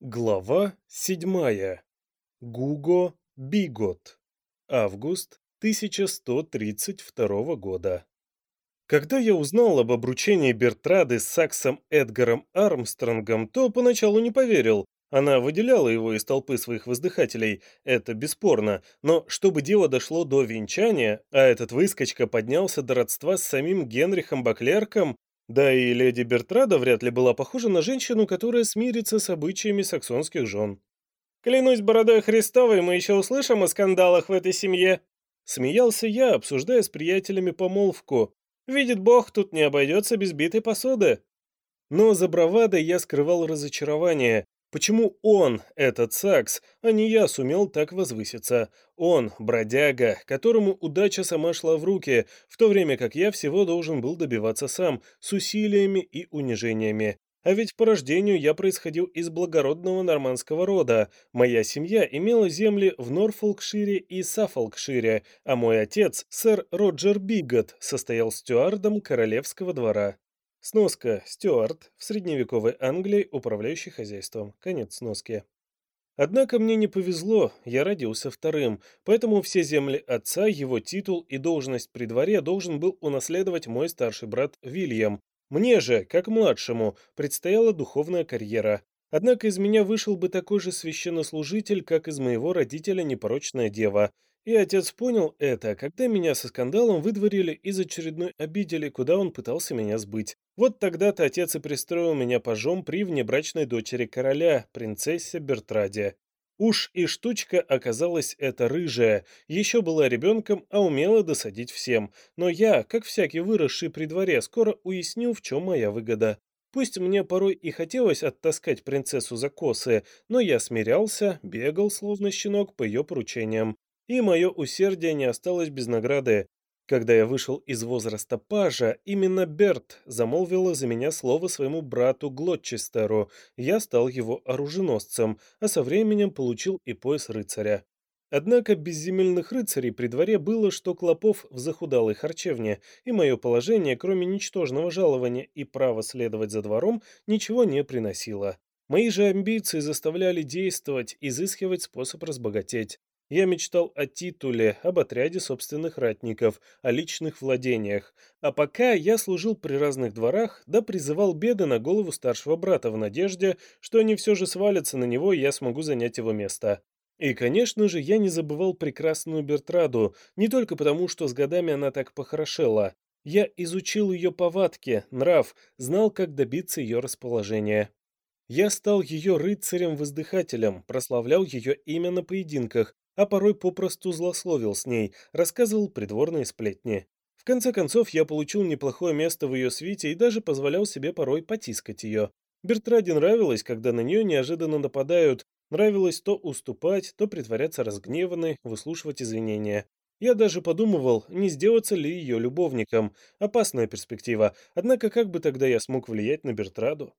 Глава седьмая. Гуго Бигот. Август 1132 года. Когда я узнал об обручении Бертрады с Саксом Эдгаром Армстронгом, то поначалу не поверил. Она выделяла его из толпы своих воздыхателей, это бесспорно, но чтобы дело дошло до венчания, а этот выскочка поднялся до родства с самим Генрихом Баклерком, да и леди Бертрада вряд ли была похожа на женщину, которая смирится с обычаями саксонских жен. «Клянусь бородой Христовой, мы еще услышим о скандалах в этой семье!» Смеялся я, обсуждая с приятелями помолвку. «Видит Бог, тут не обойдется без битой посуды!» Но за бравадой я скрывал разочарование. Почему он, этот Сакс, а не я сумел так возвыситься? Он, бродяга, которому удача сама шла в руки, в то время как я всего должен был добиваться сам, с усилиями и унижениями. А ведь по рождению я происходил из благородного нормандского рода. Моя семья имела земли в Норфолкшире и Саффолкшире, а мой отец, сэр Роджер Бигот, состоял стюардом королевского двора. Сноска. Стюарт. В средневековой Англии управляющий хозяйством. Конец сноски. Однако мне не повезло, я родился вторым, поэтому все земли отца, его титул и должность при дворе должен был унаследовать мой старший брат Вильям. Мне же, как младшему, предстояла духовная карьера. Однако из меня вышел бы такой же священнослужитель, как из моего родителя непорочная дева. И отец понял это, когда меня со скандалом выдворили из очередной обители, куда он пытался меня сбыть. Вот тогда-то отец и пристроил меня пажом при внебрачной дочери короля, принцессе Бертраде. Уж и штучка оказалась эта рыжая, еще была ребенком, а умела досадить всем. Но я, как всякий выросший при дворе, скоро уяснил, в чем моя выгода. Пусть мне порой и хотелось оттаскать принцессу за косы, но я смирялся, бегал, словно щенок, по ее поручениям и мое усердие не осталось без награды. Когда я вышел из возраста пажа, именно Берт замолвила за меня слово своему брату Глотчестеру. Я стал его оруженосцем, а со временем получил и пояс рыцаря. Однако безземельных рыцарей при дворе было, что клопов в захудалой харчевне, и мое положение, кроме ничтожного жалования и права следовать за двором, ничего не приносило. Мои же амбиции заставляли действовать, изыскивать способ разбогатеть. Я мечтал о титуле, об отряде собственных ратников, о личных владениях. А пока я служил при разных дворах, да призывал беды на голову старшего брата в надежде, что они все же свалятся на него, и я смогу занять его место. И, конечно же, я не забывал прекрасную Бертраду, не только потому, что с годами она так похорошела. Я изучил ее повадки, нрав, знал, как добиться ее расположения. Я стал ее рыцарем-воздыхателем, прославлял ее имя на поединках, а порой попросту злословил с ней, рассказывал придворные сплетни. В конце концов, я получил неплохое место в ее свите и даже позволял себе порой потискать ее. Бертраде нравилось, когда на нее неожиданно нападают, нравилось то уступать, то притворяться разгневанной, выслушивать извинения. Я даже подумывал, не сделаться ли ее любовником. Опасная перспектива, однако как бы тогда я смог влиять на Бертраду?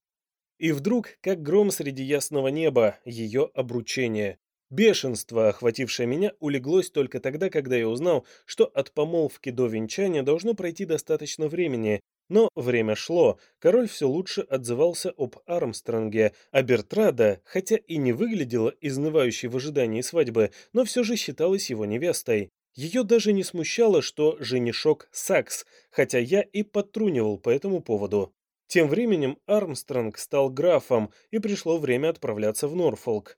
И вдруг, как гром среди ясного неба, ее обручение. Бешенство, охватившее меня, улеглось только тогда, когда я узнал, что от помолвки до венчания должно пройти достаточно времени. Но время шло, король все лучше отзывался об Армстронге, а Бертрада, хотя и не выглядела изнывающей в ожидании свадьбы, но все же считалась его невестой. Ее даже не смущало, что женишок Сакс, хотя я и подтрунивал по этому поводу. Тем временем Армстронг стал графом, и пришло время отправляться в Норфолк.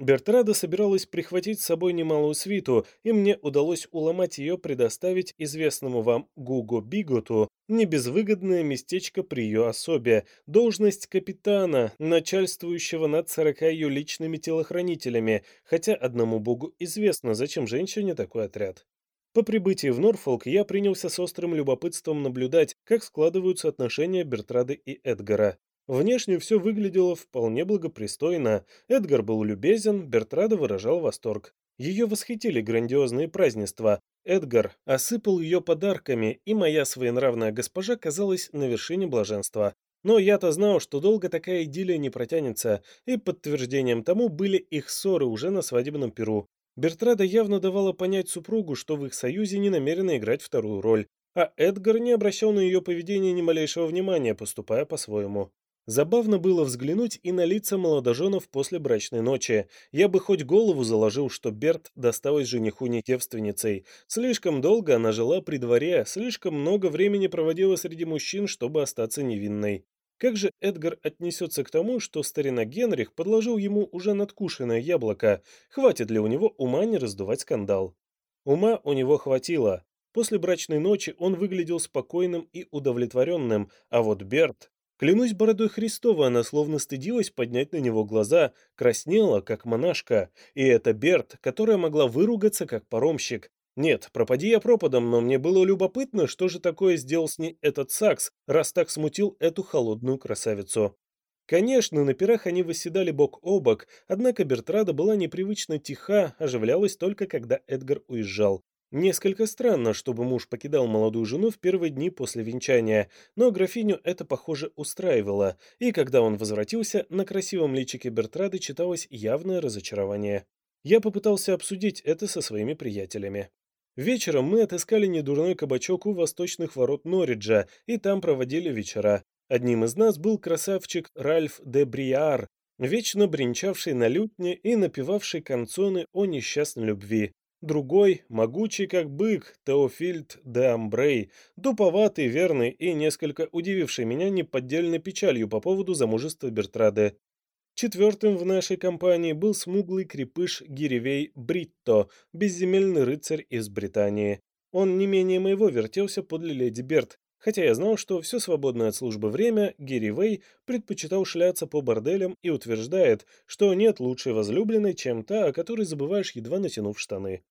Бертрада собиралась прихватить с собой немалую свиту, и мне удалось уломать ее предоставить известному вам Гуго Биготу небезвыгодное местечко при ее особе, должность капитана, начальствующего над сорока ее личными телохранителями, хотя одному богу известно, зачем женщине такой отряд. По прибытии в Норфолк я принялся с острым любопытством наблюдать, как складываются отношения Бертрады и Эдгара. Внешне все выглядело вполне благопристойно. Эдгар был любезен, Бертрада выражал восторг. Ее восхитили грандиозные празднества. Эдгар осыпал ее подарками, и моя своенравная госпожа казалась на вершине блаженства. Но я-то знал, что долго такая идиллия не протянется, и подтверждением тому были их ссоры уже на свадебном перу. Бертрада явно давала понять супругу, что в их союзе не намерена играть вторую роль, а Эдгар не обращал на ее поведение ни малейшего внимания, поступая по-своему. Забавно было взглянуть и на лица молодоженов после брачной ночи. Я бы хоть голову заложил, что Берт досталась жениху не девственницей. Слишком долго она жила при дворе, слишком много времени проводила среди мужчин, чтобы остаться невинной. Как же Эдгар отнесется к тому, что старина Генрих подложил ему уже надкушенное яблоко? Хватит ли у него ума не раздувать скандал? Ума у него хватило. После брачной ночи он выглядел спокойным и удовлетворенным, а вот Берт... Клянусь бородой Христова, она словно стыдилась поднять на него глаза, краснела, как монашка. И это Берт, которая могла выругаться, как паромщик, нет, пропади я пропадом, но мне было любопытно, что же такое сделал с ней этот Сакс, раз так смутил эту холодную красавицу. Конечно, на пирах они восседали бок о бок, однако Бертрада была непривычно тиха, оживлялась только когда Эдгар уезжал. Несколько странно, чтобы муж покидал молодую жену в первые дни после венчания, но графиню это, похоже, устраивало, и когда он возвратился, на красивом личике Бертрады читалось явное разочарование. Я попытался обсудить это со своими приятелями. Вечером мы отыскали недурной кабачок у восточных ворот Норриджа и там проводили вечера. Одним из нас был красавчик Ральф де Бриар, вечно бренчавший на лютне и напевавший канцоны о несчастной любви. Другой, могучий как бык, Теофильд де Амбрей, дуповатый, верный и несколько удививший меня неподдельной печалью по поводу замужества Бертрады. Четвертым в нашей компании был смуглый крепыш Гиревей Бритто, безземельный рыцарь из Британии. Он не менее моего вертелся подле леди Берт, хотя я знал, что все свободное от службы время Гиривей предпочитал шляться по борделям и утверждает, что нет лучшей возлюбленной, чем та, о которой забываешь, едва натянув штаны.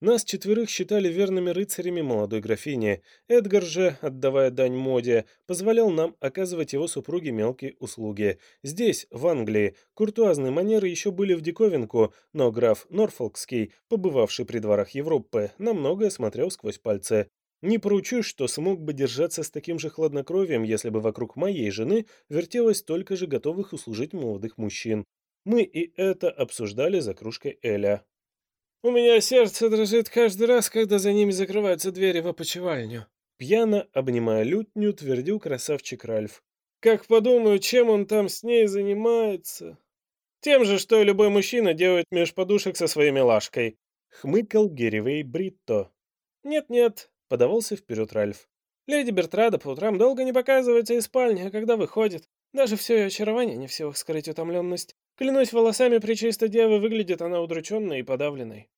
Нас четверых считали верными рыцарями молодой графини. Эдгар же, отдавая дань моде, позволял нам оказывать его супруге мелкие услуги. Здесь, в Англии, куртуазные манеры еще были в диковинку, но граф Норфолкский, побывавший при дворах Европы, на многое смотрел сквозь пальцы. Не поручусь, что смог бы держаться с таким же хладнокровием, если бы вокруг моей жены вертелось столько же готовых услужить молодых мужчин. Мы и это обсуждали за кружкой Эля. У меня сердце дрожит каждый раз, когда за ними закрываются двери в опочивальню. Пьяно, обнимая лютню, твердил красавчик Ральф. Как подумаю, чем он там с ней занимается. Тем же, что и любой мужчина делает меж подушек со своей милашкой. Хмыкал Герривей Бритто. Нет-нет, подавался вперед Ральф. Леди Бертрада по утрам долго не показывается из спальни, а когда выходит, даже все ее очарование не в силах скрыть утомленность. Клянусь волосами причистой девы, выглядит она удрученной и подавленной.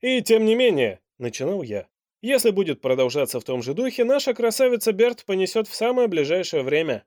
«И тем не менее», — начинал я, — «если будет продолжаться в том же духе, наша красавица Берт понесет в самое ближайшее время».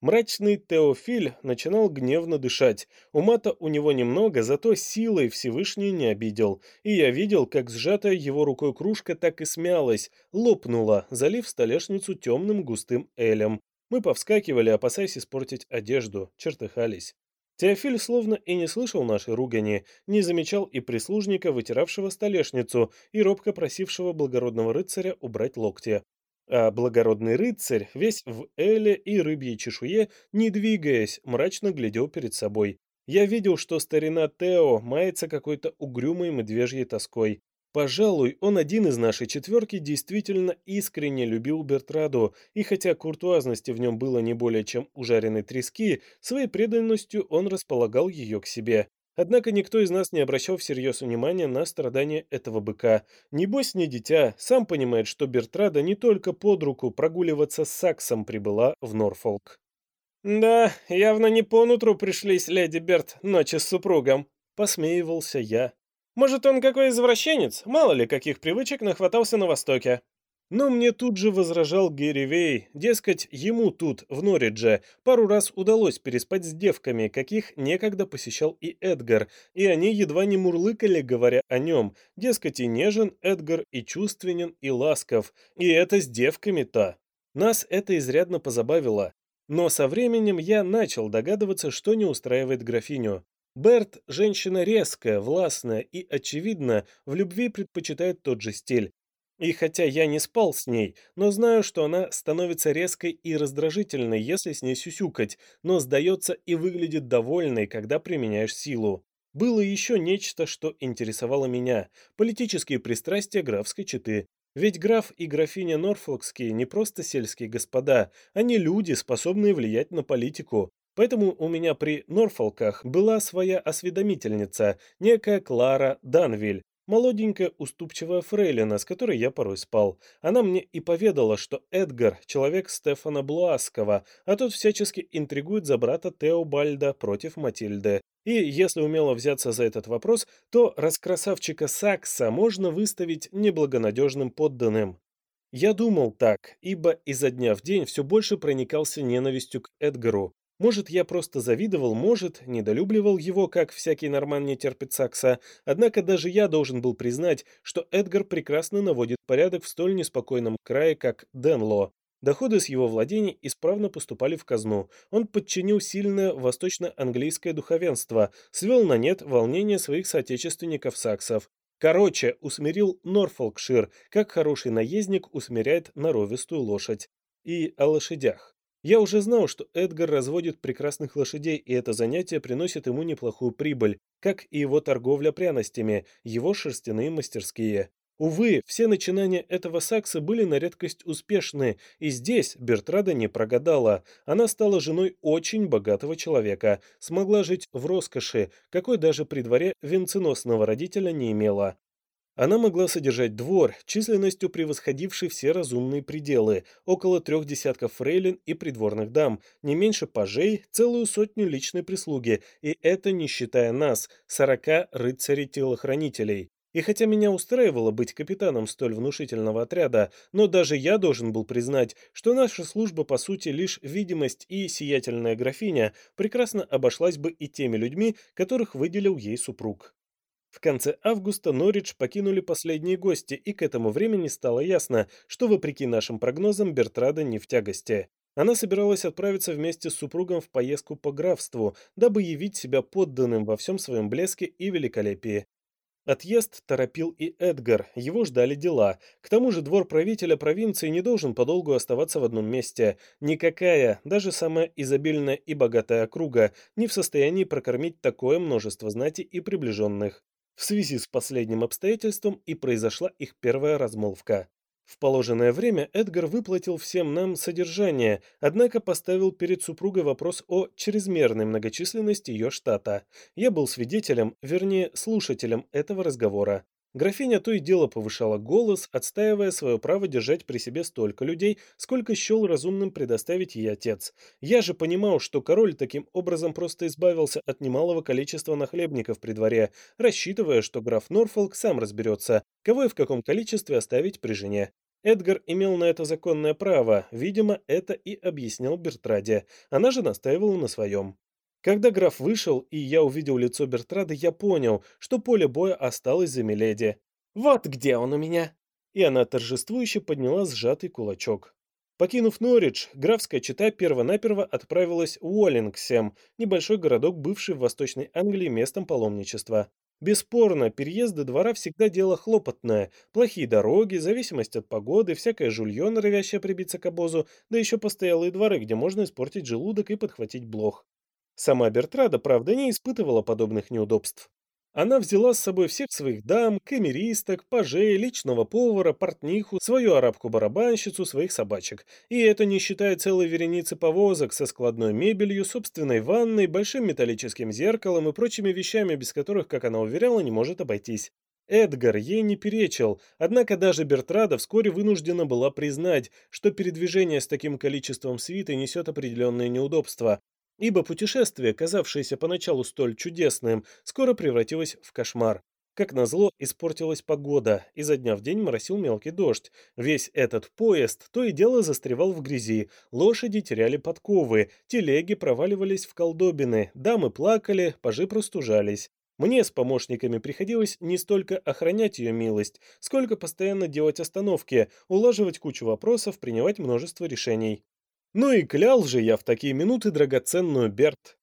Мрачный Теофиль начинал гневно дышать. Ума-то у него немного, зато силой Всевышний не обидел. И я видел, как сжатая его рукой кружка так и смялась, лопнула, залив столешницу темным густым элем. Мы повскакивали, опасаясь испортить одежду, чертыхались. Теофиль словно и не слышал нашей ругани, не замечал и прислужника, вытиравшего столешницу и робко просившего благородного рыцаря убрать локти. А благородный рыцарь, весь в эле и рыбьей чешуе, не двигаясь, мрачно глядел перед собой. Я видел, что старина Тео мается какой-то угрюмой медвежьей тоской. Пожалуй, он один из нашей четверки действительно искренне любил Бертраду, и хотя куртуазности в нем было не более чем у трески, своей преданностью он располагал ее к себе. Однако никто из нас не обращал всерьез внимания на страдания этого быка. Небось не дитя, сам понимает, что Бертрада не только под руку прогуливаться с Саксом прибыла в Норфолк. «Да, явно не по нутру пришлись леди Берт ночи с супругом», — посмеивался я. Может, он какой извращенец? Мало ли, каких привычек нахватался на Востоке. Но мне тут же возражал Герри Вей, дескать, ему тут, в Норридже, пару раз удалось переспать с девками, каких некогда посещал и Эдгар, и они едва не мурлыкали, говоря о нем, дескать, и нежен Эдгар, и чувственен, и ласков, и это с девками-то. Нас это изрядно позабавило. Но со временем я начал догадываться, что не устраивает графиню. Берт – женщина резкая, властная и, очевидно, в любви предпочитает тот же стиль. И хотя я не спал с ней, но знаю, что она становится резкой и раздражительной, если с ней сюсюкать, но сдается и выглядит довольной, когда применяешь силу. Было еще нечто, что интересовало меня – политические пристрастия графской четы. Ведь граф и графиня Норфолкские не просто сельские господа, они люди, способные влиять на политику. Поэтому у меня при Норфолках была своя осведомительница, некая Клара Данвиль, молоденькая уступчивая фрейлина, с которой я порой спал. Она мне и поведала, что Эдгар – человек Стефана Блуаскова, а тот всячески интригует за брата Теобальда против Матильды. И если умело взяться за этот вопрос, то раскрасавчика Сакса можно выставить неблагонадежным подданным. Я думал так, ибо изо дня в день все больше проникался ненавистью к Эдгару. Может, я просто завидовал, может, недолюбливал его, как всякий норман не терпит Сакса, однако даже я должен был признать, что Эдгар прекрасно наводит порядок в столь неспокойном крае, как Денло. Доходы с его владений исправно поступали в казну. Он подчинил сильное восточно-английское духовенство, свел на нет волнение своих соотечественников-саксов. Короче, усмирил Норфолкшир, как хороший наездник усмиряет норовистую лошадь. И о лошадях. Я уже знал, что Эдгар разводит прекрасных лошадей, и это занятие приносит ему неплохую прибыль, как и его торговля пряностями, его шерстяные мастерские. Увы, все начинания этого сакса были на редкость успешны, и здесь Бертрада не прогадала. Она стала женой очень богатого человека, смогла жить в роскоши, какой даже при дворе венценосного родителя не имела. Она могла содержать двор, численностью превосходивший все разумные пределы, около трех десятков фрейлин и придворных дам, не меньше пажей, целую сотню личной прислуги, и это не считая нас, сорока рыцарей-телохранителей. И хотя меня устраивало быть капитаном столь внушительного отряда, но даже я должен был признать, что наша служба по сути лишь видимость и сиятельная графиня прекрасно обошлась бы и теми людьми, которых выделил ей супруг. В конце августа Норридж покинули последние гости, и к этому времени стало ясно, что, вопреки нашим прогнозам, Бертрада не в тягости. Она собиралась отправиться вместе с супругом в поездку по графству, дабы явить себя подданным во всем своем блеске и великолепии. Отъезд торопил и Эдгар, его ждали дела. К тому же двор правителя провинции не должен подолгу оставаться в одном месте. Никакая, даже самая изобильная и богатая округа, не в состоянии прокормить такое множество знати и приближенных. В связи с последним обстоятельством и произошла их первая размолвка. В положенное время Эдгар выплатил всем нам содержание, однако поставил перед супругой вопрос о чрезмерной многочисленности ее штата. Я был свидетелем, вернее, слушателем этого разговора. Графиня то и дело повышала голос, отстаивая свое право держать при себе столько людей, сколько счел разумным предоставить ей отец. Я же понимал, что король таким образом просто избавился от немалого количества нахлебников при дворе, рассчитывая, что граф Норфолк сам разберется, кого и в каком количестве оставить при жене. Эдгар имел на это законное право, видимо, это и объяснял Бертраде. Она же настаивала на своем. Когда граф вышел, и я увидел лицо Бертрады, я понял, что поле боя осталось за Миледи. «Вот где он у меня!» И она торжествующе подняла сжатый кулачок. Покинув Норридж, графская чита перво-наперво отправилась в Уоллингсем, небольшой городок, бывший в Восточной Англии местом паломничества. Бесспорно, переезды двора всегда дело хлопотное. Плохие дороги, зависимость от погоды, всякое жулье, норовящее прибиться к обозу, да еще постоялые дворы, где можно испортить желудок и подхватить блох. Сама Бертрада, правда, не испытывала подобных неудобств. Она взяла с собой всех своих дам, камеристок, пажей, личного повара, портниху, свою арабку-барабанщицу, своих собачек. И это не считая целой вереницы повозок со складной мебелью, собственной ванной, большим металлическим зеркалом и прочими вещами, без которых, как она уверяла, не может обойтись. Эдгар ей не перечил, однако даже Бертрада вскоре вынуждена была признать, что передвижение с таким количеством свиты несет определенные неудобства, ибо путешествие, казавшееся поначалу столь чудесным, скоро превратилось в кошмар. Как назло, испортилась погода, и за дня в день моросил мелкий дождь. Весь этот поезд то и дело застревал в грязи, лошади теряли подковы, телеги проваливались в колдобины, дамы плакали, пажи простужались. Мне с помощниками приходилось не столько охранять ее милость, сколько постоянно делать остановки, улаживать кучу вопросов, принимать множество решений. Ну и клял же я в такие минуты драгоценную Берт.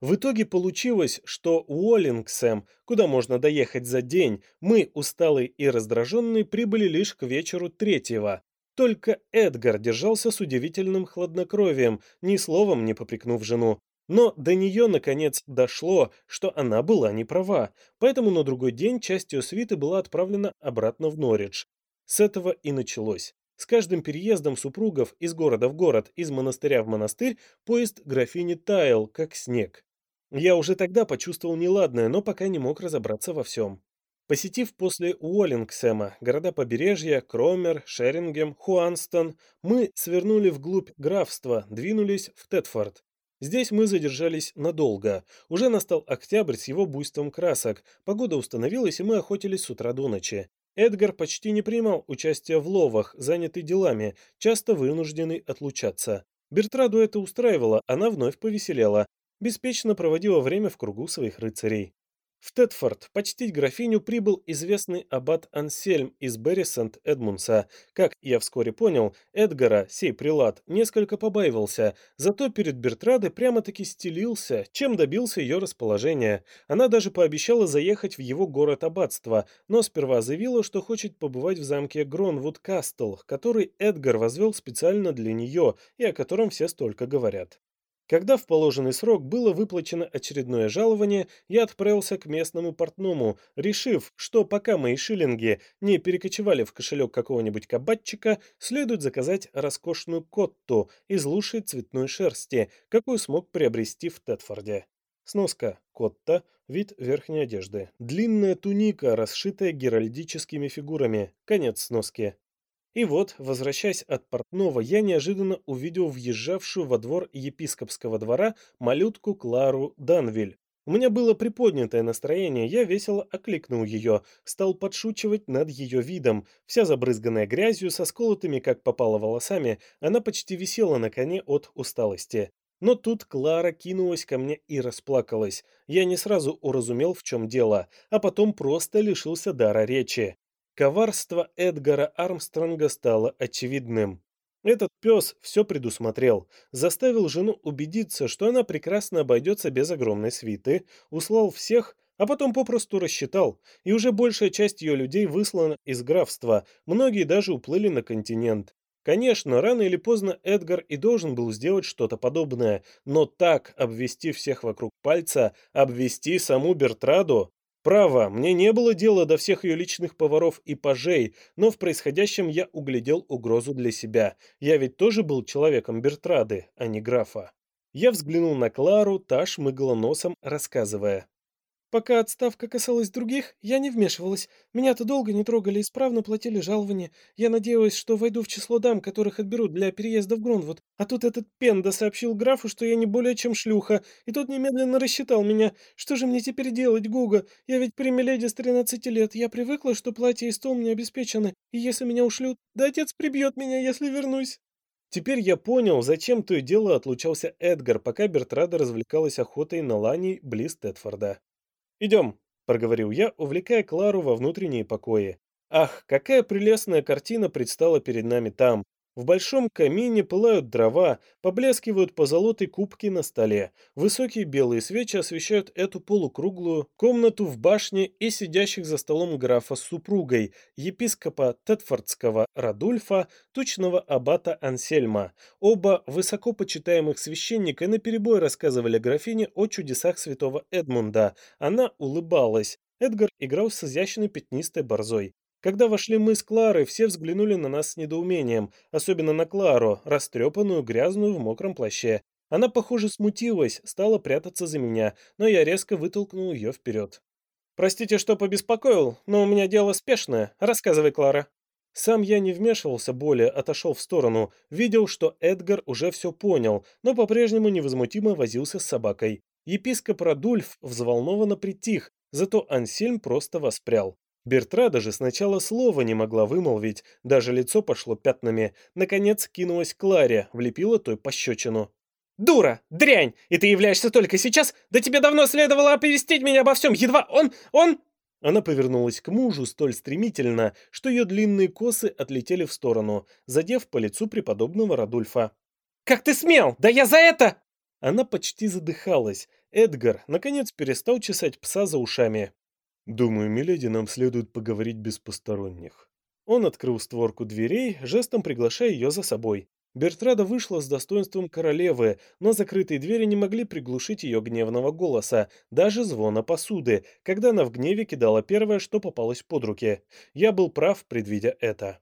В итоге получилось, что Уоллингсэм, куда можно доехать за день, мы, усталые и раздраженные, прибыли лишь к вечеру третьего. Только Эдгар держался с удивительным хладнокровием, ни словом не попрекнув жену. Но до нее, наконец, дошло, что она была не права, поэтому на другой день часть ее свиты была отправлена обратно в Норридж. С этого и началось. С каждым переездом супругов из города в город, из монастыря в монастырь, поезд графини таял, как снег. Я уже тогда почувствовал неладное, но пока не мог разобраться во всем. Посетив после Уоллингсема города побережья, Кромер, Шерингем, Хуанстон, мы свернули вглубь графства, двинулись в Тетфорд. Здесь мы задержались надолго. Уже настал октябрь с его буйством красок, погода установилась, и мы охотились с утра до ночи. Эдгар почти не принимал участия в ловах, занятый делами, часто вынужденный отлучаться. Бертраду это устраивало, она вновь повеселела, беспечно проводила время в кругу своих рыцарей. В Тетфорд почтить графиню прибыл известный аббат Ансельм из Берри Сент-Эдмунса. Как я вскоре понял, Эдгара, сей прилад, несколько побаивался, зато перед Бертрадой прямо-таки стелился, чем добился ее расположения. Она даже пообещала заехать в его город аббатства, но сперва заявила, что хочет побывать в замке Гронвуд-Кастл, который Эдгар возвел специально для нее и о котором все столько говорят. Когда в положенный срок было выплачено очередное жалование, я отправился к местному портному, решив, что пока мои шиллинги не перекочевали в кошелек какого-нибудь кабатчика, следует заказать роскошную котту из лучшей цветной шерсти, какую смог приобрести в Тетфорде. Сноска. Котта – вид верхней одежды. Длинная туника, расшитая геральдическими фигурами. Конец сноски. И вот, возвращаясь от портного, я неожиданно увидел въезжавшую во двор епископского двора малютку Клару Данвиль. У меня было приподнятое настроение, я весело окликнул ее, стал подшучивать над ее видом. Вся забрызганная грязью, со сколотыми, как попало, волосами, она почти висела на коне от усталости. Но тут Клара кинулась ко мне и расплакалась. Я не сразу уразумел, в чем дело, а потом просто лишился дара речи. Коварство Эдгара Армстронга стало очевидным. Этот пес все предусмотрел, заставил жену убедиться, что она прекрасно обойдется без огромной свиты, услал всех, а потом попросту рассчитал, и уже большая часть ее людей выслана из графства, многие даже уплыли на континент. Конечно, рано или поздно Эдгар и должен был сделать что-то подобное, но так обвести всех вокруг пальца, обвести саму Бертраду, Право, мне не было дела до всех ее личных поваров и пажей, но в происходящем я углядел угрозу для себя. Я ведь тоже был человеком Бертрады, а не графа. Я взглянул на Клару, та шмыгала носом, рассказывая. Пока отставка касалась других, я не вмешивалась. Меня-то долго не трогали, исправно платили жалования. Я надеялась, что войду в число дам, которых отберут для переезда в Гронвуд. А тут этот пенда сообщил графу, что я не более чем шлюха, и тот немедленно рассчитал меня. Что же мне теперь делать, Гуга? Я ведь примиледи с 13 лет. Я привыкла, что платье и стол мне обеспечены, и если меня ушлют, да отец прибьет меня, если вернусь. Теперь я понял, зачем то и дело отлучался Эдгар, пока Бертрада развлекалась охотой на лани близ Тетфорда. «Идем», — проговорил я, увлекая Клару во внутренние покои. Ах, какая прелестная картина предстала перед нами там, в большом камине пылают дрова, поблескивают позолотой кубки на столе. Высокие белые свечи освещают эту полукруглую комнату в башне и сидящих за столом графа с супругой, епископа Тетфордского Радульфа, тучного аббата Ансельма. Оба высокопочитаемых священника наперебой рассказывали графине о чудесах святого Эдмунда. Она улыбалась. Эдгар играл с изящной пятнистой борзой. Когда вошли мы с Кларой, все взглянули на нас с недоумением, особенно на Клару, растрепанную, грязную в мокром плаще. Она, похоже, смутилась, стала прятаться за меня, но я резко вытолкнул ее вперед. «Простите, что побеспокоил, но у меня дело спешное. Рассказывай, Клара». Сам я не вмешивался более, отошел в сторону, видел, что Эдгар уже все понял, но по-прежнему невозмутимо возился с собакой. Епископ Радульф взволнованно притих, зато Ансельм просто воспрял. Бертрада же сначала слова не могла вымолвить, даже лицо пошло пятнами. Наконец кинулась к Кларе, влепила той пощечину. «Дура! Дрянь! И ты являешься только сейчас? Да тебе давно следовало оповестить меня обо всем! Едва он... он...» Она повернулась к мужу столь стремительно, что ее длинные косы отлетели в сторону, задев по лицу преподобного Радульфа. «Как ты смел? Да я за это...» Она почти задыхалась. Эдгар, наконец, перестал чесать пса за ушами. «Думаю, миледи, нам следует поговорить без посторонних». Он открыл створку дверей, жестом приглашая ее за собой. Бертрада вышла с достоинством королевы, но закрытые двери не могли приглушить ее гневного голоса, даже звона посуды, когда она в гневе кидала первое, что попалось под руки. Я был прав, предвидя это.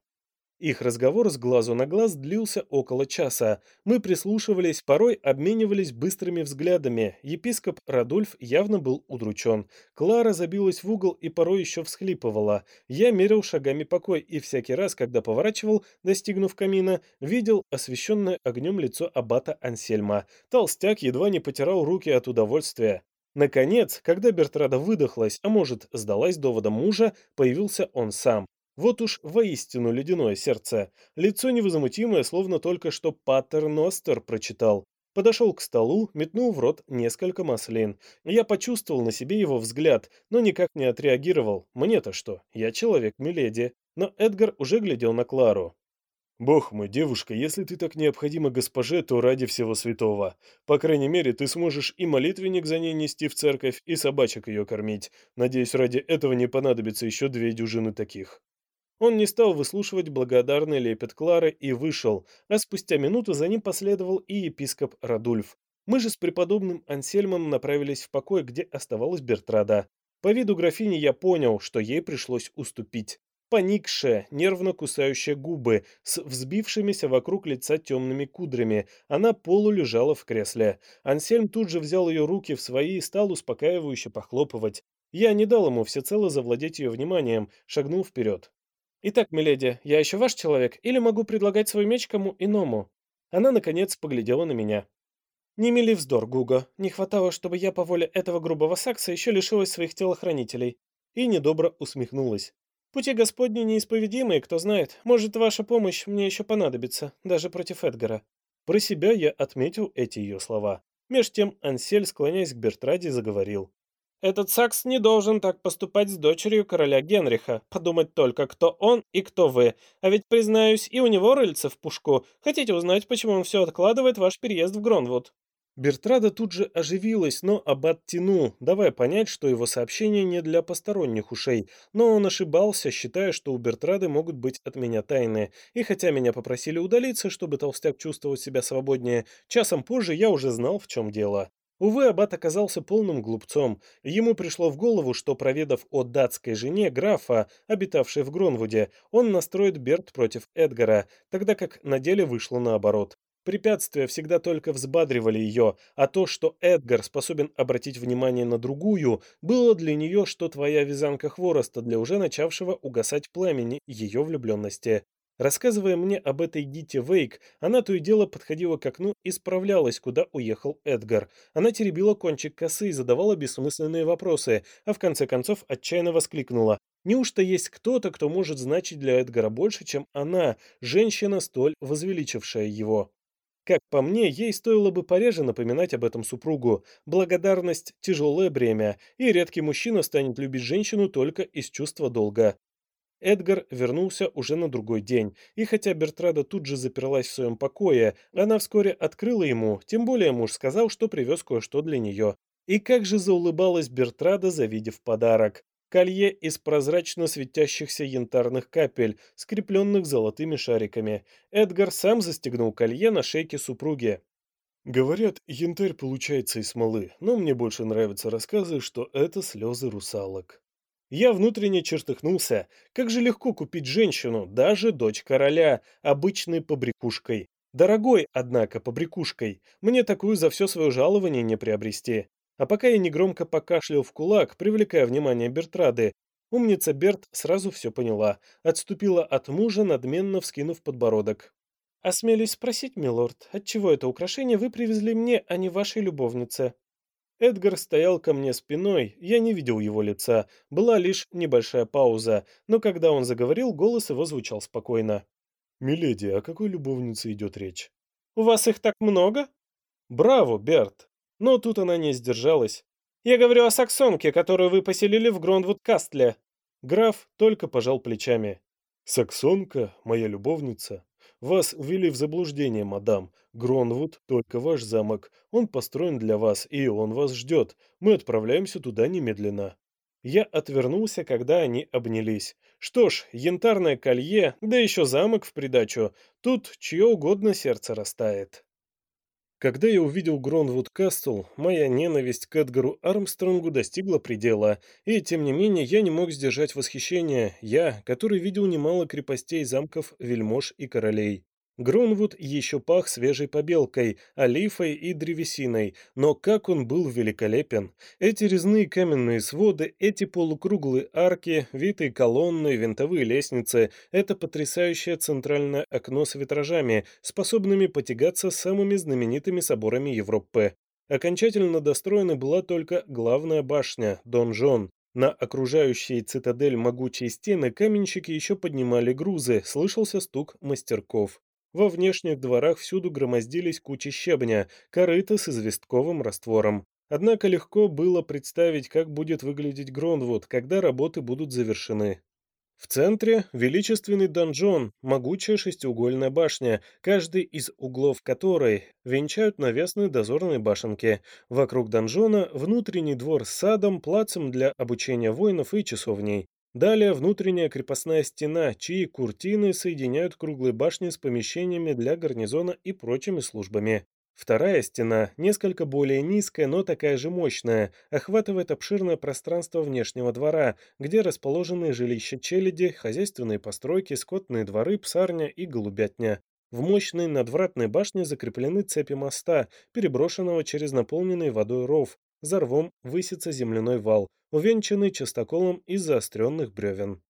Их разговор с глазу на глаз длился около часа. Мы прислушивались, порой обменивались быстрыми взглядами. Епископ Радульф явно был удручен. Клара забилась в угол и порой еще всхлипывала. Я мерил шагами покой и всякий раз, когда поворачивал, достигнув камина, видел освещенное огнем лицо аббата Ансельма. Толстяк едва не потирал руки от удовольствия. Наконец, когда Бертрада выдохлась, а может, сдалась доводом мужа, появился он сам. Вот уж воистину ледяное сердце. Лицо невозмутимое, словно только что Паттер Ностер прочитал. Подошел к столу, метнул в рот несколько маслин. Я почувствовал на себе его взгляд, но никак не отреагировал. Мне-то что? Я человек Миледи. Но Эдгар уже глядел на Клару. «Бог мой, девушка, если ты так необходима госпоже, то ради всего святого. По крайней мере, ты сможешь и молитвенник за ней нести в церковь, и собачек ее кормить. Надеюсь, ради этого не понадобится еще две дюжины таких». Он не стал выслушивать благодарный лепет Клары и вышел, а спустя минуту за ним последовал и епископ Радульф. Мы же с преподобным Ансельмом направились в покой, где оставалась Бертрада. По виду графини я понял, что ей пришлось уступить. Поникшая, нервно кусающая губы, с взбившимися вокруг лица темными кудрями, она полулежала в кресле. Ансельм тут же взял ее руки в свои и стал успокаивающе похлопывать. Я не дал ему всецело завладеть ее вниманием, шагнул вперед. «Итак, миледи, я еще ваш человек или могу предлагать свой меч кому иному?» Она, наконец, поглядела на меня. «Не мили вздор, Гуго. Не хватало, чтобы я по воле этого грубого сакса еще лишилась своих телохранителей». И недобро усмехнулась. «Пути Господни неисповедимые, кто знает. Может, ваша помощь мне еще понадобится, даже против Эдгара». Про себя я отметил эти ее слова. Меж тем Ансель, склоняясь к Бертраде, заговорил. Этот Сакс не должен так поступать с дочерью короля Генриха. Подумать только, кто он и кто вы. А ведь, признаюсь, и у него рыльце в пушку. Хотите узнать, почему он все откладывает ваш переезд в Гронвуд?» Бертрада тут же оживилась, но Аббат тянул, давая понять, что его сообщение не для посторонних ушей. Но он ошибался, считая, что у Бертрады могут быть от меня тайны. И хотя меня попросили удалиться, чтобы толстяк чувствовал себя свободнее, часом позже я уже знал, в чем дело. Увы, Аббат оказался полным глупцом. Ему пришло в голову, что, проведав о датской жене графа, обитавшей в Гронвуде, он настроит Берт против Эдгара, тогда как на деле вышло наоборот. Препятствия всегда только взбадривали ее, а то, что Эдгар способен обратить внимание на другую, было для нее, что твоя вязанка хвороста для уже начавшего угасать пламени ее влюбленности. Рассказывая мне об этой Дите Вейк, она то и дело подходила к окну и справлялась, куда уехал Эдгар. Она теребила кончик косы и задавала бессмысленные вопросы, а в конце концов отчаянно воскликнула. Неужто есть кто-то, кто может значить для Эдгара больше, чем она, женщина, столь возвеличившая его? Как по мне, ей стоило бы пореже напоминать об этом супругу. Благодарность – тяжелое бремя, и редкий мужчина станет любить женщину только из чувства долга. Эдгар вернулся уже на другой день, и хотя Бертрада тут же заперлась в своем покое, она вскоре открыла ему, тем более муж сказал, что привез кое-что для нее. И как же заулыбалась Бертрада, завидев подарок. Колье из прозрачно светящихся янтарных капель, скрепленных золотыми шариками. Эдгар сам застегнул колье на шейке супруги. Говорят, янтарь получается из смолы, но мне больше нравятся рассказы, что это слезы русалок. Я внутренне чертыхнулся. Как же легко купить женщину, даже дочь короля, обычной побрякушкой. Дорогой, однако, побрякушкой. Мне такую за все свое жалование не приобрести. А пока я негромко покашлял в кулак, привлекая внимание Бертрады, умница Берт сразу все поняла. Отступила от мужа, надменно вскинув подбородок. «Осмелюсь спросить, милорд, отчего это украшение вы привезли мне, а не вашей любовнице?» Эдгар стоял ко мне спиной, я не видел его лица, была лишь небольшая пауза, но когда он заговорил, голос его звучал спокойно. «Миледи, о какой любовнице идет речь?» «У вас их так много?» «Браво, Берт!» Но тут она не сдержалась. «Я говорю о саксонке, которую вы поселили в Грондвуд-Кастле». Граф только пожал плечами. «Саксонка, моя любовница, вас ввели в заблуждение, мадам. Гронвуд — только ваш замок. Он построен для вас, и он вас ждет. Мы отправляемся туда немедленно». Я отвернулся, когда они обнялись. Что ж, янтарное колье, да еще замок в придачу. Тут чье угодно сердце растает. Когда я увидел Гронвуд Кастл, моя ненависть к Эдгару Армстронгу достигла предела, и, тем не менее, я не мог сдержать восхищение, я, который видел немало крепостей, замков, вельмож и королей. Гронвуд еще пах свежей побелкой, олифой и древесиной, но как он был великолепен! Эти резные каменные своды, эти полукруглые арки, витые колонны, винтовые лестницы — это потрясающее центральное окно с витражами, способными потягаться с самыми знаменитыми соборами Европы. Окончательно достроена была только главная башня, донжон. На окружающие цитадель могучие стены каменщики еще поднимали грузы, слышался стук мастерков. Во внешних дворах всюду громоздились кучи щебня, корыта с известковым раствором. Однако легко было представить, как будет выглядеть Гронвуд, когда работы будут завершены. В центре величественный донжон, могучая шестиугольная башня, каждый из углов которой венчают навесные дозорные башенки. Вокруг донжона внутренний двор с садом, плацем для обучения воинов и часовней. Далее внутренняя крепостная стена, чьи куртины соединяют круглые башни с помещениями для гарнизона и прочими службами. Вторая стена, несколько более низкая, но такая же мощная, охватывает обширное пространство внешнего двора, где расположены жилища челяди, хозяйственные постройки, скотные дворы, псарня и голубятня. В мощной надвратной башне закреплены цепи моста, переброшенного через наполненный водой ров, за рвом высится земляной вал, увенчанный частоколом из заостренных бревен.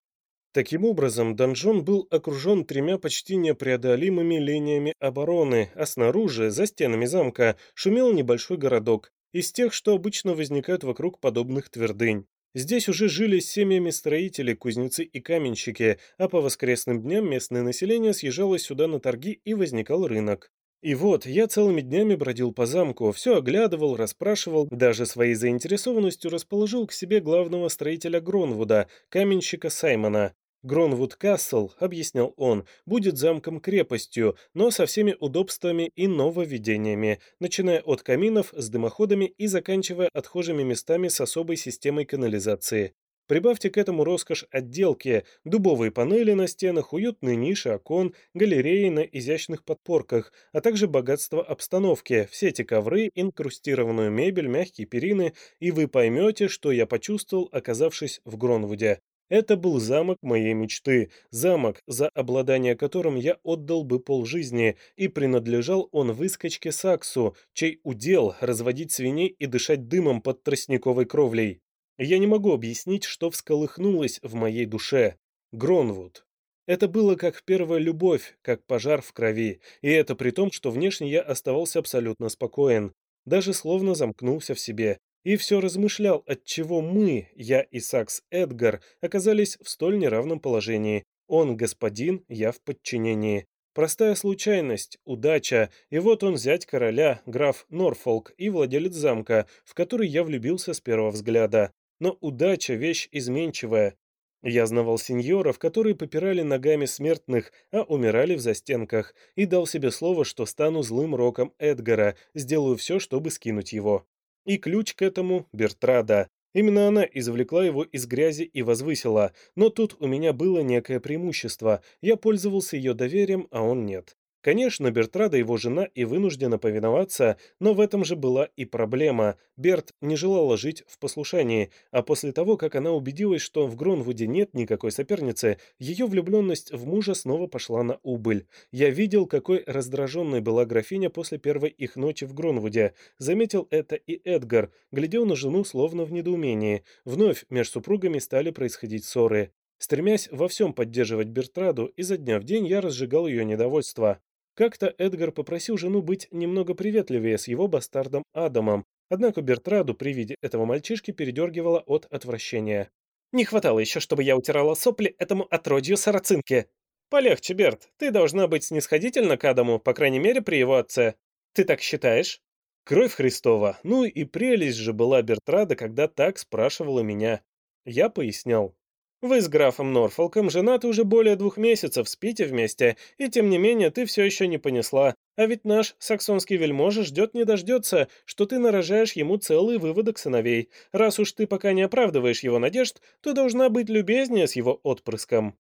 Таким образом, донжон был окружен тремя почти непреодолимыми линиями обороны, а снаружи, за стенами замка, шумел небольшой городок, из тех, что обычно возникают вокруг подобных твердынь. Здесь уже жили семьями строители, кузнецы и каменщики, а по воскресным дням местное население съезжалось сюда на торги и возникал рынок. И вот, я целыми днями бродил по замку, все оглядывал, расспрашивал, даже своей заинтересованностью расположил к себе главного строителя Гронвуда, каменщика Саймона. Гронвуд Кассел, объяснял он, будет замком-крепостью, но со всеми удобствами и нововведениями, начиная от каминов с дымоходами и заканчивая отхожими местами с особой системой канализации. Прибавьте к этому роскошь отделки, дубовые панели на стенах, уютные ниши окон, галереи на изящных подпорках, а также богатство обстановки, все эти ковры, инкрустированную мебель, мягкие перины, и вы поймете, что я почувствовал, оказавшись в Гронвуде. Это был замок моей мечты, замок, за обладание которым я отдал бы полжизни, и принадлежал он выскочке Саксу, чей удел разводить свиней и дышать дымом под тростниковой кровлей. Я не могу объяснить, что всколыхнулось в моей душе. Гронвуд. Это было как первая любовь, как пожар в крови, и это при том, что внешне я оставался абсолютно спокоен, даже словно замкнулся в себе, и все размышлял, от чего мы, я и Сакс Эдгар, оказались в столь неравном положении. Он господин, я в подчинении. Простая случайность, удача, и вот он зять короля, граф Норфолк и владелец замка, в который я влюбился с первого взгляда. Но удача – вещь изменчивая. Я знавал сеньоров, которые попирали ногами смертных, а умирали в застенках, и дал себе слово, что стану злым роком Эдгара, сделаю все, чтобы скинуть его. И ключ к этому – Бертрада. Именно она извлекла его из грязи и возвысила, но тут у меня было некое преимущество, я пользовался ее доверием, а он нет. Конечно, Бертрада его жена и вынуждена повиноваться, но в этом же была и проблема. Берт не желала жить в послушании, а после того, как она убедилась, что в Гронвуде нет никакой соперницы, ее влюбленность в мужа снова пошла на убыль. Я видел, какой раздраженной была графиня после первой их ночи в Гронвуде. Заметил это и Эдгар, глядел на жену словно в недоумении. Вновь между супругами стали происходить ссоры. Стремясь во всем поддерживать Бертраду, изо дня в день я разжигал ее недовольство. Как-то Эдгар попросил жену быть немного приветливее с его бастардом Адамом, однако Бертраду при виде этого мальчишки передергивала от отвращения. «Не хватало еще, чтобы я утирала сопли этому отродью сарацинке!» «Полегче, Берт, ты должна быть снисходительна к Адаму, по крайней мере, при его отце. Ты так считаешь?» Кровь Христова, ну и прелесть же была Бертрада, когда так спрашивала меня. Я пояснял. Вы с графом Норфолком женаты уже более двух месяцев, спите вместе, и тем не менее ты все еще не понесла. А ведь наш саксонский вельможа ждет не дождется, что ты нарожаешь ему целый выводок сыновей. Раз уж ты пока не оправдываешь его надежд, то должна быть любезнее с его отпрыском.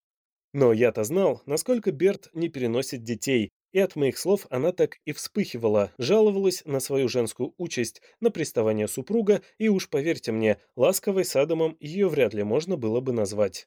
Но я-то знал, насколько Берт не переносит детей, И от моих слов она так и вспыхивала, жаловалась на свою женскую участь, на приставание супруга, и уж поверьте мне, ласковой садомом ее вряд ли можно было бы назвать.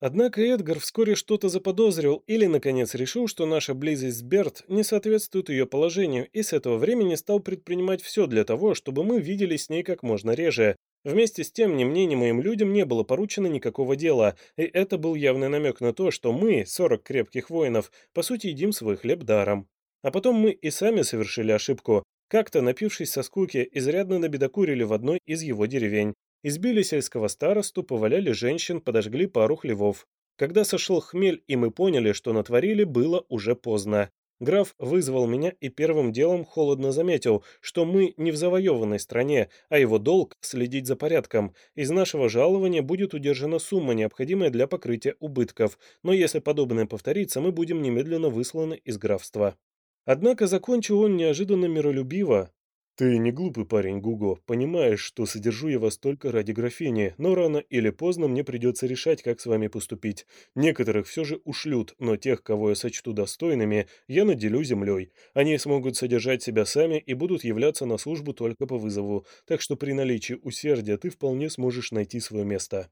Однако Эдгар вскоре что-то заподозрил или, наконец, решил, что наша близость с Берт не соответствует ее положению, и с этого времени стал предпринимать все для того, чтобы мы виделись с ней как можно реже. Вместе с тем, ни мне, ни моим людям не было поручено никакого дела, и это был явный намек на то, что мы, 40 крепких воинов, по сути едим свой хлеб даром. А потом мы и сами совершили ошибку. Как-то, напившись со скуки, изрядно набедокурили в одной из его деревень. Избили сельского старосту, поваляли женщин, подожгли пару хлевов. Когда сошел хмель, и мы поняли, что натворили, было уже поздно. Граф вызвал меня и первым делом холодно заметил, что мы не в завоеванной стране, а его долг – следить за порядком. Из нашего жалования будет удержана сумма, необходимая для покрытия убытков, но если подобное повторится, мы будем немедленно высланы из графства. Однако закончил он неожиданно миролюбиво. «Ты не глупый парень, Гуго, понимаешь, что содержу я вас только ради графини, но рано или поздно мне придется решать, как с вами поступить. Некоторых все же ушлют, но тех, кого я сочту достойными, я наделю землей. Они смогут содержать себя сами и будут являться на службу только по вызову, так что при наличии усердия ты вполне сможешь найти свое место».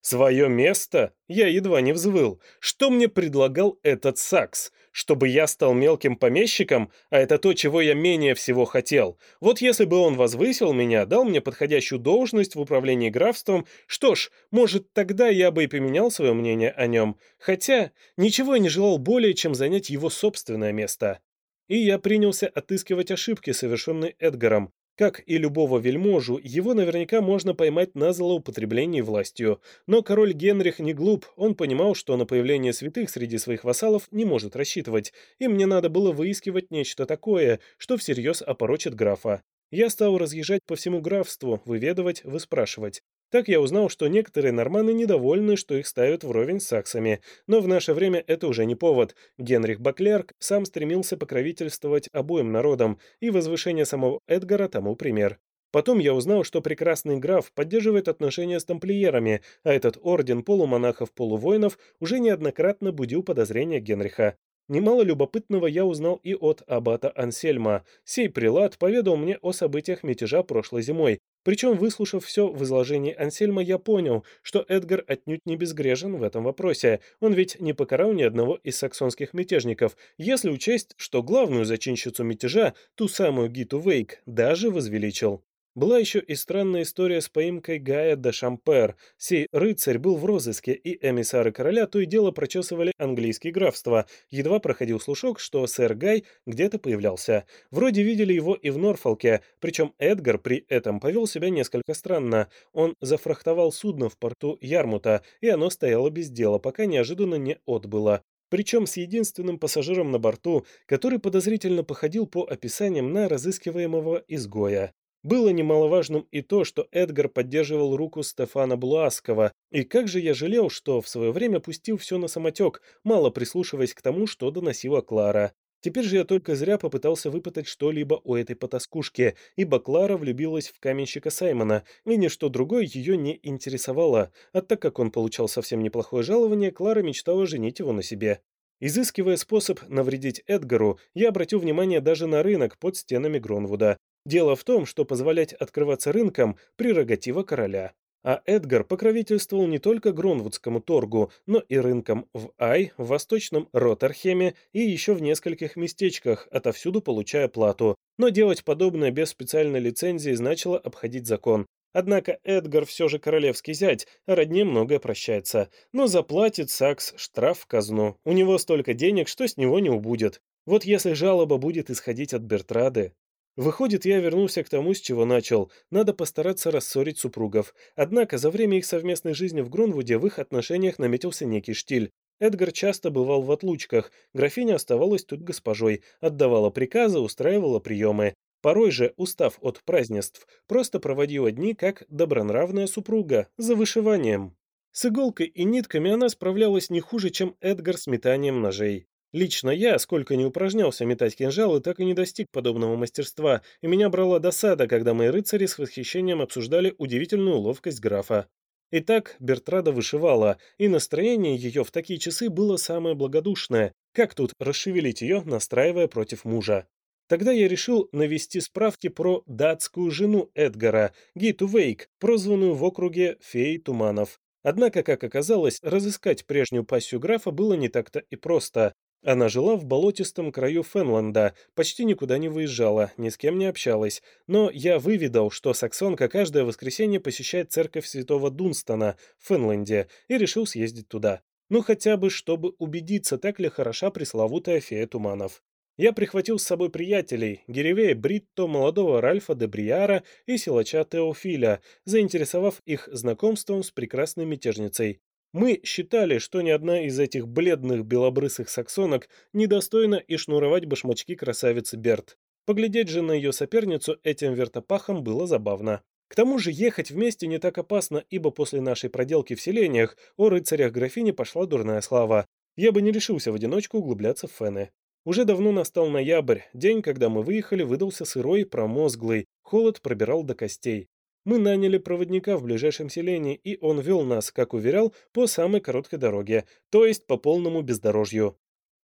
Свое место? Я едва не взвыл. Что мне предлагал этот Сакс? Чтобы я стал мелким помещиком? А это то, чего я менее всего хотел. Вот если бы он возвысил меня, дал мне подходящую должность в управлении графством, что ж, может, тогда я бы и поменял свое мнение о нем. Хотя, ничего я не желал более, чем занять его собственное место. И я принялся отыскивать ошибки, совершенные Эдгаром. Как и любого вельможу, его наверняка можно поймать на злоупотреблении властью. Но король Генрих не глуп, он понимал, что на появление святых среди своих вассалов не может рассчитывать, и мне надо было выискивать нечто такое, что всерьез опорочит графа. Я стал разъезжать по всему графству, выведывать, выспрашивать. Так я узнал, что некоторые норманы недовольны, что их ставят вровень с саксами. Но в наше время это уже не повод. Генрих Баклерк сам стремился покровительствовать обоим народам, и возвышение самого Эдгара тому пример. Потом я узнал, что прекрасный граф поддерживает отношения с тамплиерами, а этот орден полумонахов-полувоинов уже неоднократно будил подозрения Генриха. Немало любопытного я узнал и от аббата Ансельма. Сей прилад поведал мне о событиях мятежа прошлой зимой. Причем, выслушав все в изложении Ансельма, я понял, что Эдгар отнюдь не безгрешен в этом вопросе. Он ведь не покарал ни одного из саксонских мятежников, если учесть, что главную зачинщицу мятежа, ту самую Гиту Вейк, даже возвеличил. Была еще и странная история с поимкой Гая де Шампер. Сей рыцарь был в розыске, и эмиссары короля то и дело прочесывали английские графства. Едва проходил слушок, что сэр Гай где-то появлялся. Вроде видели его и в Норфолке, причем Эдгар при этом повел себя несколько странно. Он зафрахтовал судно в порту Ярмута, и оно стояло без дела, пока неожиданно не отбыло причем с единственным пассажиром на борту, который подозрительно походил по описаниям на разыскиваемого изгоя. Было немаловажным и то, что Эдгар поддерживал руку Стефана Блуаскова, и как же я жалел, что в свое время пустил все на самотек, мало прислушиваясь к тому, что доносила Клара. Теперь же я только зря попытался выпытать что-либо у этой потаскушки, ибо Клара влюбилась в каменщика Саймона, и ничто другое ее не интересовало, а так как он получал совсем неплохое жалование, Клара мечтала женить его на себе. Изыскивая способ навредить Эдгару, я обратил внимание даже на рынок под стенами Гронвуда. Дело в том, что позволять открываться рынкам – прерогатива короля. А Эдгар покровительствовал не только Гронвудскому торгу, но и рынкам в Ай, в Восточном Роттерхеме и еще в нескольких местечках, отовсюду получая плату. Но делать подобное без специальной лицензии значило обходить закон. Однако Эдгар все же королевский зять, а родне многое прощается. Но заплатит Сакс штраф в казну. У него столько денег, что с него не убудет. Вот если жалоба будет исходить от Бертрады, Выходит, я вернулся к тому, с чего начал. Надо постараться рассорить супругов. Однако за время их совместной жизни в Гронвуде в их отношениях наметился некий штиль. Эдгар часто бывал в отлучках, графиня оставалась тут госпожой, отдавала приказы, устраивала приемы. Порой же, устав от празднеств, просто проводила дни как добронравная супруга, за вышиванием. С иголкой и нитками она справлялась не хуже, чем Эдгар с метанием ножей. Лично я, сколько не упражнялся метать кинжалы, так и не достиг подобного мастерства, и меня брала досада, когда мои рыцари с восхищением обсуждали удивительную ловкость графа. Итак, Бертрада вышивала, и настроение ее в такие часы было самое благодушное. Как тут расшевелить ее, настраивая против мужа? Тогда я решил навести справки про датскую жену Эдгара, Гиту Вейк, прозванную в округе Феей Туманов. Однако, как оказалось, разыскать прежнюю пассию графа было не так-то и просто. Она жила в болотистом краю Фенланда, почти никуда не выезжала, ни с кем не общалась, но я выведал, что саксонка каждое воскресенье посещает церковь святого Дунстона в Фенленде и решил съездить туда. Ну хотя бы, чтобы убедиться, так ли хороша пресловутая фея туманов. Я прихватил с собой приятелей, Геревея Бритто, молодого Ральфа де Бриара и силача Теофиля, заинтересовав их знакомством с прекрасной мятежницей. Мы считали, что ни одна из этих бледных белобрысых саксонок недостойна и шнуровать башмачки красавицы Берт. Поглядеть же на ее соперницу этим вертопахом было забавно. К тому же ехать вместе не так опасно, ибо после нашей проделки в селениях о рыцарях графини пошла дурная слава. Я бы не решился в одиночку углубляться в фены. Уже давно настал ноябрь, день, когда мы выехали, выдался сырой, промозглый, холод пробирал до костей. Мы наняли проводника в ближайшем селении, и он вел нас, как уверял, по самой короткой дороге, то есть по полному бездорожью.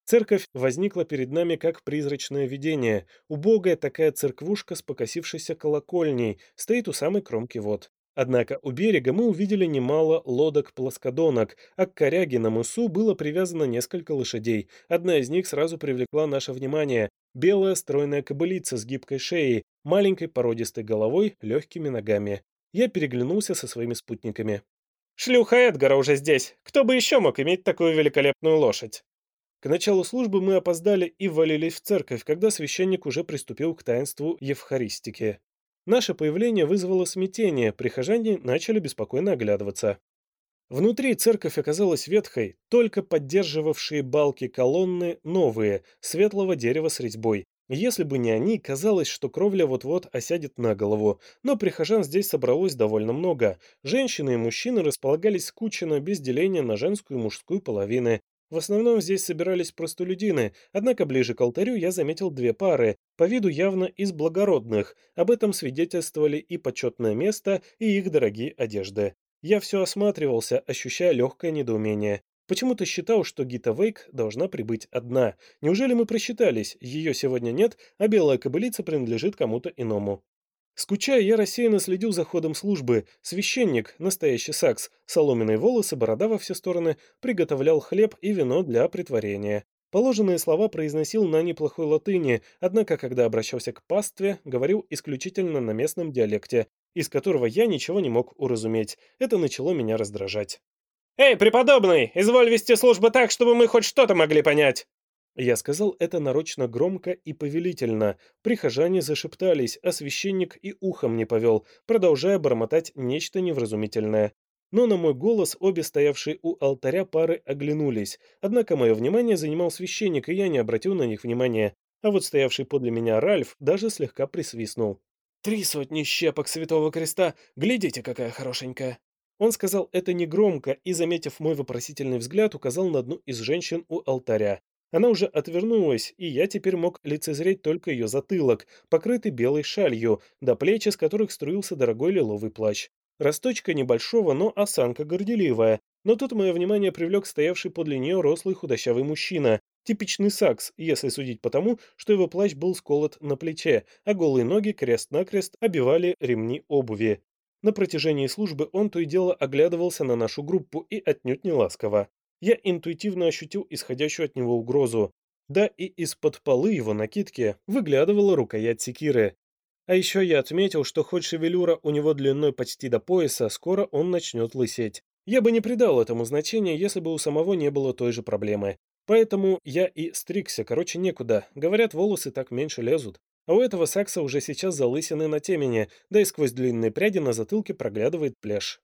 Церковь возникла перед нами как призрачное видение. Убогая такая церквушка с покосившейся колокольней стоит у самой кромки вод. Однако у берега мы увидели немало лодок-плоскодонок, а к коряге на мысу было привязано несколько лошадей. Одна из них сразу привлекла наше внимание. Белая стройная кобылица с гибкой шеей, маленькой породистой головой, легкими ногами. Я переглянулся со своими спутниками. «Шлюха Эдгара уже здесь! Кто бы еще мог иметь такую великолепную лошадь?» К началу службы мы опоздали и ввалились в церковь, когда священник уже приступил к таинству Евхаристики. Наше появление вызвало смятение, прихожане начали беспокойно оглядываться. Внутри церковь оказалась ветхой, только поддерживавшие балки колонны новые, светлого дерева с резьбой. Если бы не они, казалось, что кровля вот-вот осядет на голову, но прихожан здесь собралось довольно много. Женщины и мужчины располагались скучно, без деления на женскую и мужскую половины. В основном здесь собирались простолюдины, однако ближе к алтарю я заметил две пары, по виду явно из благородных. Об этом свидетельствовали и почетное место, и их дорогие одежды. Я все осматривался, ощущая легкое недоумение. Почему-то считал, что Гита Вейк должна прибыть одна. Неужели мы просчитались? Ее сегодня нет, а белая кобылица принадлежит кому-то иному. Скучая, я рассеянно следил за ходом службы. Священник, настоящий сакс, соломенные волосы, борода во все стороны, приготовлял хлеб и вино для притворения. Положенные слова произносил на неплохой латыни, однако, когда обращался к пастве, говорил исключительно на местном диалекте, из которого я ничего не мог уразуметь. Это начало меня раздражать. «Эй, преподобный, изволь вести службу так, чтобы мы хоть что-то могли понять!» Я сказал это нарочно громко и повелительно. Прихожане зашептались, а священник и ухом не повел, продолжая бормотать нечто невразумительное. Но на мой голос обе стоявшие у алтаря пары оглянулись. Однако мое внимание занимал священник, и я не обратил на них внимания. А вот стоявший подле меня Ральф даже слегка присвистнул. «Три сотни щепок Святого Креста! Глядите, какая хорошенькая!» Он сказал это негромко и, заметив мой вопросительный взгляд, указал на одну из женщин у алтаря. Она уже отвернулась, и я теперь мог лицезреть только ее затылок, покрытый белой шалью, до плечи с которых струился дорогой лиловый плащ. Росточка небольшого, но осанка горделивая. Но тут мое внимание привлек стоявший подле нее рослый худощавый мужчина, типичный сакс, если судить по тому, что его плащ был сколот на плече, а голые ноги крест-накрест обивали ремни обуви. На протяжении службы он то и дело оглядывался на нашу группу и отнюдь не ласково я интуитивно ощутил исходящую от него угрозу. Да и из-под полы его накидки выглядывала рукоять секиры. А еще я отметил, что хоть шевелюра у него длиной почти до пояса, скоро он начнет лысеть. Я бы не придал этому значения, если бы у самого не было той же проблемы. Поэтому я и стригся, короче, некуда. Говорят, волосы так меньше лезут. А у этого сакса уже сейчас залысины на темени, да и сквозь длинные пряди на затылке проглядывает пляж.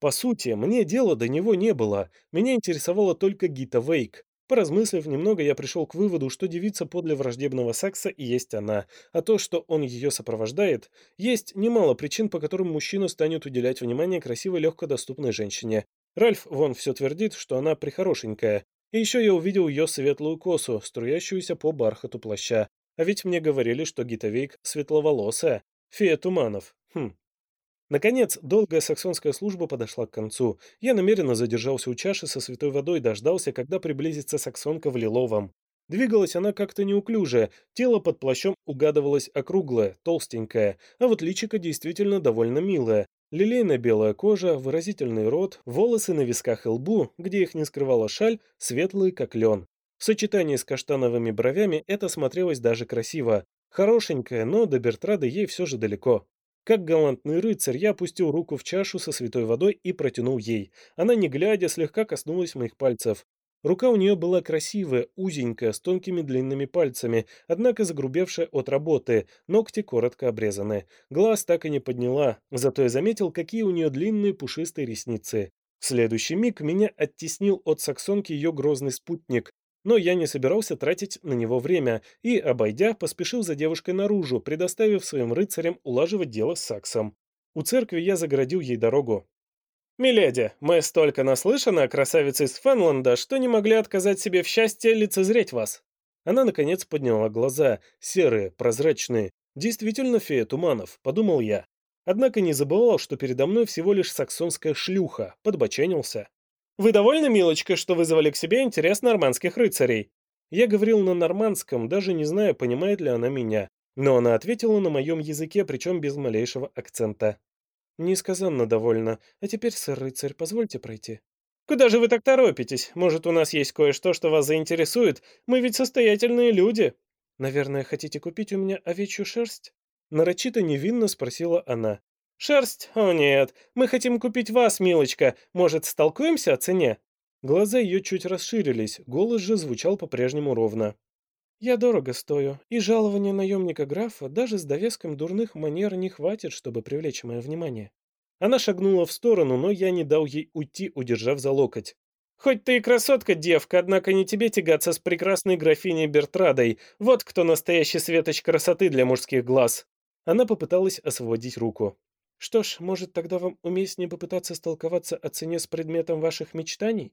По сути, мне дела до него не было, меня интересовала только Гита Вейк. Поразмыслив немного, я пришел к выводу, что девица подле враждебного Сакса и есть она, а то, что он ее сопровождает, есть немало причин, по которым мужчина станет уделять внимание красивой легкодоступной женщине. Ральф вон все твердит, что она прихорошенькая. И еще я увидел ее светлую косу, струящуюся по бархату плаща. А ведь мне говорили, что Гита Вейк светловолосая. Фея туманов. Хм, Наконец, долгая саксонская служба подошла к концу. Я намеренно задержался у чаши со святой водой, дождался, когда приблизится саксонка в лиловом. Двигалась она как-то неуклюже, тело под плащом угадывалось округлое, толстенькое, а вот личико действительно довольно милое. Лилейная белая кожа, выразительный рот, волосы на висках и лбу, где их не скрывала шаль, светлые как лен. В сочетании с каштановыми бровями это смотрелось даже красиво. Хорошенькая, но до Бертрады ей все же далеко. Как галантный рыцарь, я опустил руку в чашу со святой водой и протянул ей. Она, не глядя, слегка коснулась моих пальцев. Рука у нее была красивая, узенькая, с тонкими длинными пальцами, однако загрубевшая от работы, ногти коротко обрезаны. Глаз так и не подняла, зато я заметил, какие у нее длинные пушистые ресницы. В следующий миг меня оттеснил от саксонки ее грозный спутник, но я не собирался тратить на него время и, обойдя, поспешил за девушкой наружу, предоставив своим рыцарям улаживать дело с Саксом. У церкви я загородил ей дорогу. «Миледи, мы столько наслышаны о красавице из Фенланда, что не могли отказать себе в счастье лицезреть вас». Она, наконец, подняла глаза, серые, прозрачные. «Действительно фея туманов», — подумал я. Однако не забывал, что передо мной всего лишь саксонская шлюха, подбоченился. «Вы довольны, милочка, что вызвали к себе интерес нормандских рыцарей?» Я говорил на нормандском, даже не зная, понимает ли она меня. Но она ответила на моем языке, причем без малейшего акцента. «Несказанно довольна. А теперь, сэр-рыцарь, позвольте пройти». «Куда же вы так торопитесь? Может, у нас есть кое-что, что вас заинтересует? Мы ведь состоятельные люди». «Наверное, хотите купить у меня овечью шерсть?» Нарочито невинно спросила она. «Шерсть? О нет, мы хотим купить вас, милочка. Может, столкуемся о цене?» Глаза ее чуть расширились, голос же звучал по-прежнему ровно. «Я дорого стою, и жалования наемника графа даже с довеском дурных манер не хватит, чтобы привлечь мое внимание». Она шагнула в сторону, но я не дал ей уйти, удержав за локоть. «Хоть ты и красотка, девка, однако не тебе тягаться с прекрасной графиней Бертрадой. Вот кто настоящий светоч красоты для мужских глаз». Она попыталась освободить руку. Что ж, может, тогда вам уместнее попытаться столковаться о цене с предметом ваших мечтаний?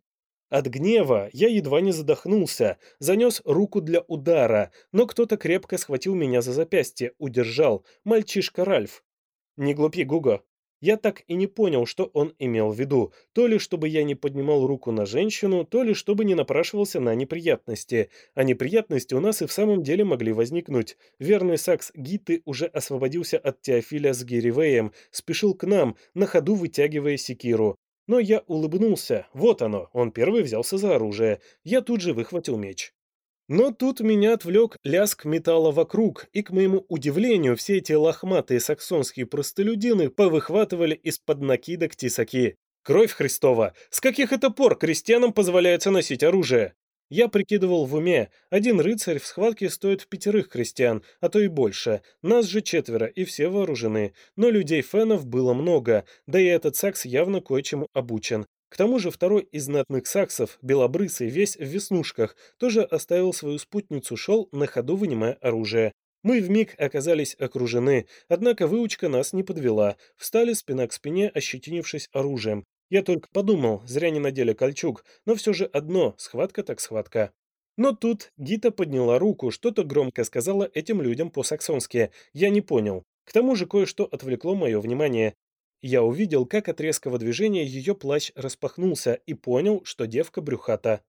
От гнева я едва не задохнулся, занес руку для удара, но кто-то крепко схватил меня за запястье, удержал, мальчишка Ральф. «Не глупи, Гуго, я так и не понял, что он имел в виду, то ли чтобы я не поднимал руку на женщину, то ли чтобы не напрашивался на неприятности. А неприятности у нас и в самом деле могли возникнуть. Верный Сакс Гиты уже освободился от Теофиля с Гиривеем, спешил к нам, на ходу вытягивая секиру. Но я улыбнулся. Вот оно, он первый взялся за оружие. Я тут же выхватил меч. Но тут меня отвлек лязг металла вокруг, и, к моему удивлению, все эти лохматые саксонские простолюдины повыхватывали из-под накидок тесаки. Кровь Христова! С каких это пор крестьянам позволяется носить оружие? Я прикидывал в уме, один рыцарь в схватке стоит в пятерых крестьян, а то и больше. Нас же четверо, и все вооружены. Но людей-фенов было много, да и этот сакс явно кое-чему обучен. К тому же второй из знатных саксов, белобрысый, весь в веснушках, тоже оставил свою спутницу, шел, на ходу вынимая оружие. Мы вмиг оказались окружены, однако выучка нас не подвела. Встали спина к спине, ощетинившись оружием. Я только подумал, зря не надели кольчуг, но все же одно, схватка так схватка. Но тут Гита подняла руку, что-то громко сказала этим людям по-саксонски. Я не понял. К тому же кое-что отвлекло мое внимание. Я увидел, как от резкого движения ее плащ распахнулся и понял, что девка брюхата.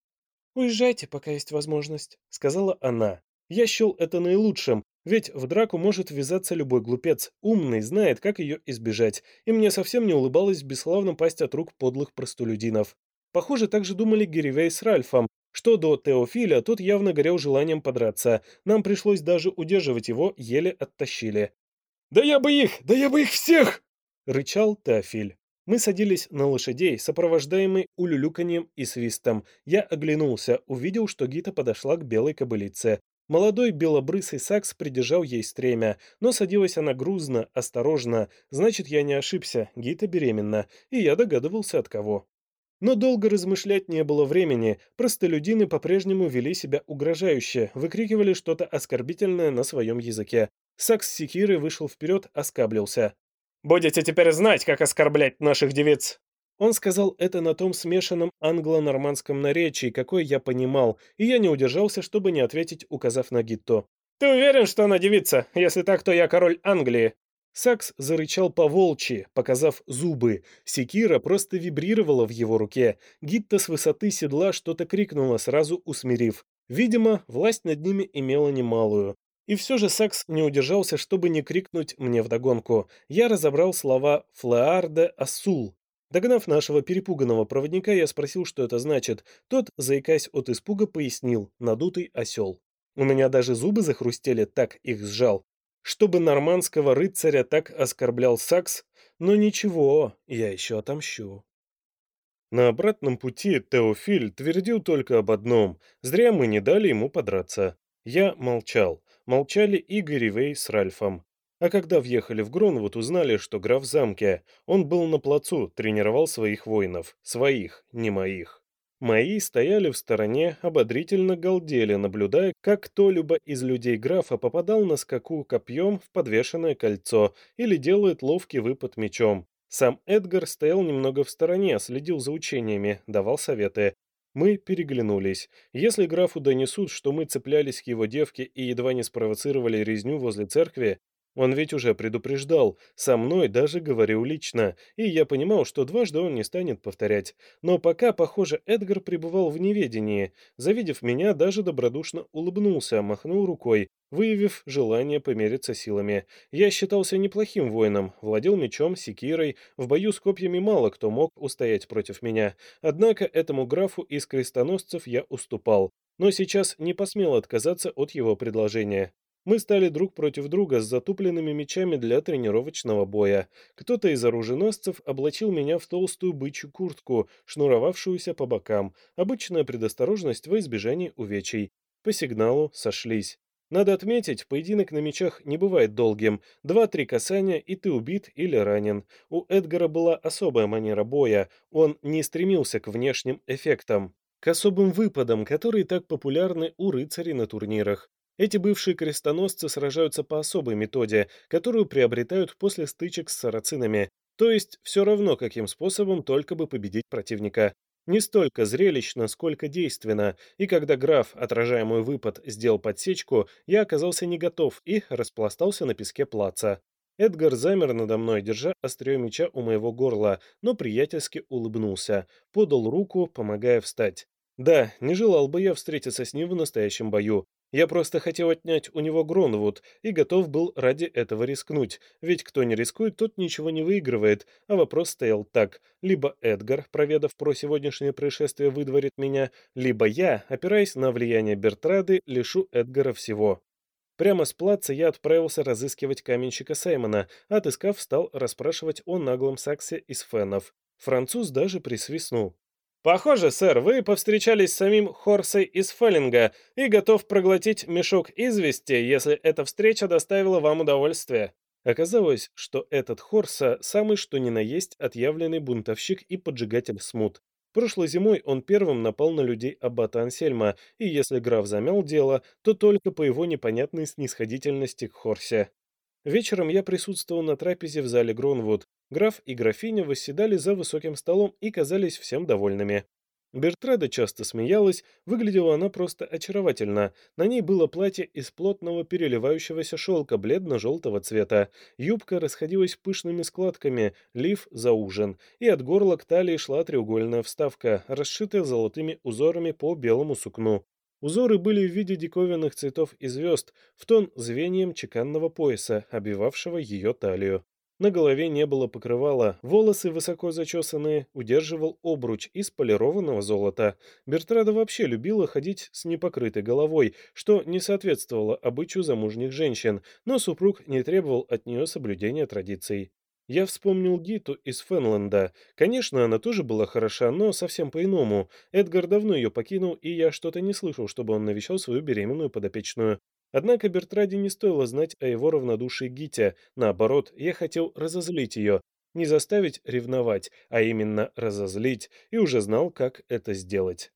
«Уезжайте, пока есть возможность», — сказала она. Я счел это наилучшим, ведь в драку может ввязаться любой глупец, умный, знает, как ее избежать, и мне совсем не улыбалось бесславно пасть от рук подлых простолюдинов. Похоже, так же думали Геревей с Ральфом, что до Теофиля тот явно горел желанием подраться, нам пришлось даже удерживать его, еле оттащили. «Да я бы их! Да я бы их всех!» — рычал Теофиль. Мы садились на лошадей, сопровождаемый улюлюканьем и свистом. Я оглянулся, увидел, что Гита подошла к белой кобылице. Молодой белобрысый сакс придержал ей стремя, но садилась она грузно, осторожно. Значит, я не ошибся, Гита беременна, и я догадывался от кого. Но долго размышлять не было времени, простолюдины по-прежнему вели себя угрожающе, выкрикивали что-то оскорбительное на своем языке. Сакс Секиры вышел вперед, оскаблился. Будете теперь знать, как оскорблять наших девиц!» Он сказал это на том смешанном англо-нормандском наречии, какой я понимал, и я не удержался, чтобы не ответить, указав на Гитто. «Ты уверен, что она девица? Если так, то я король Англии!» Сакс зарычал по-волчьи, показав зубы. Секира просто вибрировала в его руке. Гитта с высоты седла что-то крикнула, сразу усмирив. Видимо, власть над ними имела немалую. И все же Сакс не удержался, чтобы не крикнуть мне вдогонку. Я разобрал слова «флеарде асул». Догнав нашего перепуганного проводника, я спросил, что это значит. Тот, заикаясь от испуга, пояснил «надутый осел». У меня даже зубы захрустели, так их сжал чтобы нормандского рыцаря так оскорблял Сакс, но ничего, я еще отомщу. На обратном пути Теофиль твердил только об одном, зря мы не дали ему подраться. Я молчал, молчали и Вей с Ральфом. А когда въехали в Гронвуд, узнали, что граф в замке. Он был на плацу, тренировал своих воинов. Своих, не моих. Мои стояли в стороне, ободрительно галдели, наблюдая, как кто-либо из людей графа попадал на скаку копьем в подвешенное кольцо или делает ловкий выпад мечом. Сам Эдгар стоял немного в стороне, следил за учениями, давал советы. Мы переглянулись. Если графу донесут, что мы цеплялись к его девке и едва не спровоцировали резню возле церкви, он ведь уже предупреждал, со мной даже говорил лично, и я понимал, что дважды он не станет повторять. Но пока, похоже, Эдгар пребывал в неведении. Завидев меня, даже добродушно улыбнулся, махнул рукой, выявив желание помериться силами. Я считался неплохим воином, владел мечом, секирой, в бою с копьями мало кто мог устоять против меня. Однако этому графу из крестоносцев я уступал, но сейчас не посмел отказаться от его предложения. Мы стали друг против друга с затупленными мечами для тренировочного боя. Кто-то из оруженосцев облачил меня в толстую бычью куртку, шнуровавшуюся по бокам. Обычная предосторожность во избежание увечий. По сигналу сошлись. Надо отметить, поединок на мечах не бывает долгим. Два-три касания, и ты убит или ранен. У Эдгара была особая манера боя. Он не стремился к внешним эффектам, к особым выпадам, которые так популярны у рыцарей на турнирах. Эти бывшие крестоносцы сражаются по особой методе, которую приобретают после стычек с сарацинами, то есть все равно каким способом только бы победить противника. Не столько зрелищно, сколько действенно, и когда граф, отражая мой выпад, сделал подсечку, я оказался не готов и распластался на песке плаца. Эдгар замер надо мной, держа острие меча у моего горла, но приятельски улыбнулся, подал руку, помогая встать. Да, не желал бы я встретиться с ним в настоящем бою, я просто хотел отнять у него Гронвуд и готов был ради этого рискнуть, ведь кто не рискует, тот ничего не выигрывает, а вопрос стоял так. Либо Эдгар, проведав про сегодняшнее происшествие, выдворит меня, либо я, опираясь на влияние Бертрады, лишу Эдгара всего. Прямо с плаца я отправился разыскивать каменщика Саймона, отыскав, стал расспрашивать о наглом саксе из фенов. Француз даже присвистнул. «Похоже, сэр, вы повстречались с самим Хорсой из Феллинга и готов проглотить мешок извести, если эта встреча доставила вам удовольствие». Оказалось, что этот Хорса самый что ни на есть отъявленный бунтовщик и поджигатель смут. Прошлой зимой он первым напал на людей аббата Ансельма, и если граф замял дело, то только по его непонятной снисходительности к Хорсе. Вечером я присутствовал на трапезе в зале Гронвуд. Граф и графиня восседали за высоким столом и казались всем довольными. Бертрада часто смеялась, выглядела она просто очаровательно. На ней было платье из плотного переливающегося шелка бледно-желтого цвета. Юбка расходилась пышными складками, лиф заужен, и от горла к талии шла треугольная вставка, расшитая золотыми узорами по белому сукну. Узоры были в виде диковинных цветов и звезд, в тон звеньям чеканного пояса, обвивавшего ее талию. На голове не было покрывала, волосы высоко зачесанные, удерживал обруч из полированного золота. Бертрада вообще любила ходить с непокрытой головой, что не соответствовало обычаю замужних женщин, но супруг не требовал от нее соблюдения традиций. Я вспомнил Гиту из Фенленда. Конечно, она тоже была хороша, но совсем по-иному. Эдгар давно ее покинул, и я что-то не слышал, чтобы он навещал свою беременную подопечную. Однако Бертраде не стоило знать о его равнодушии Гите. Наоборот, я хотел разозлить ее. Не заставить ревновать, а именно разозлить, и уже знал, как это сделать.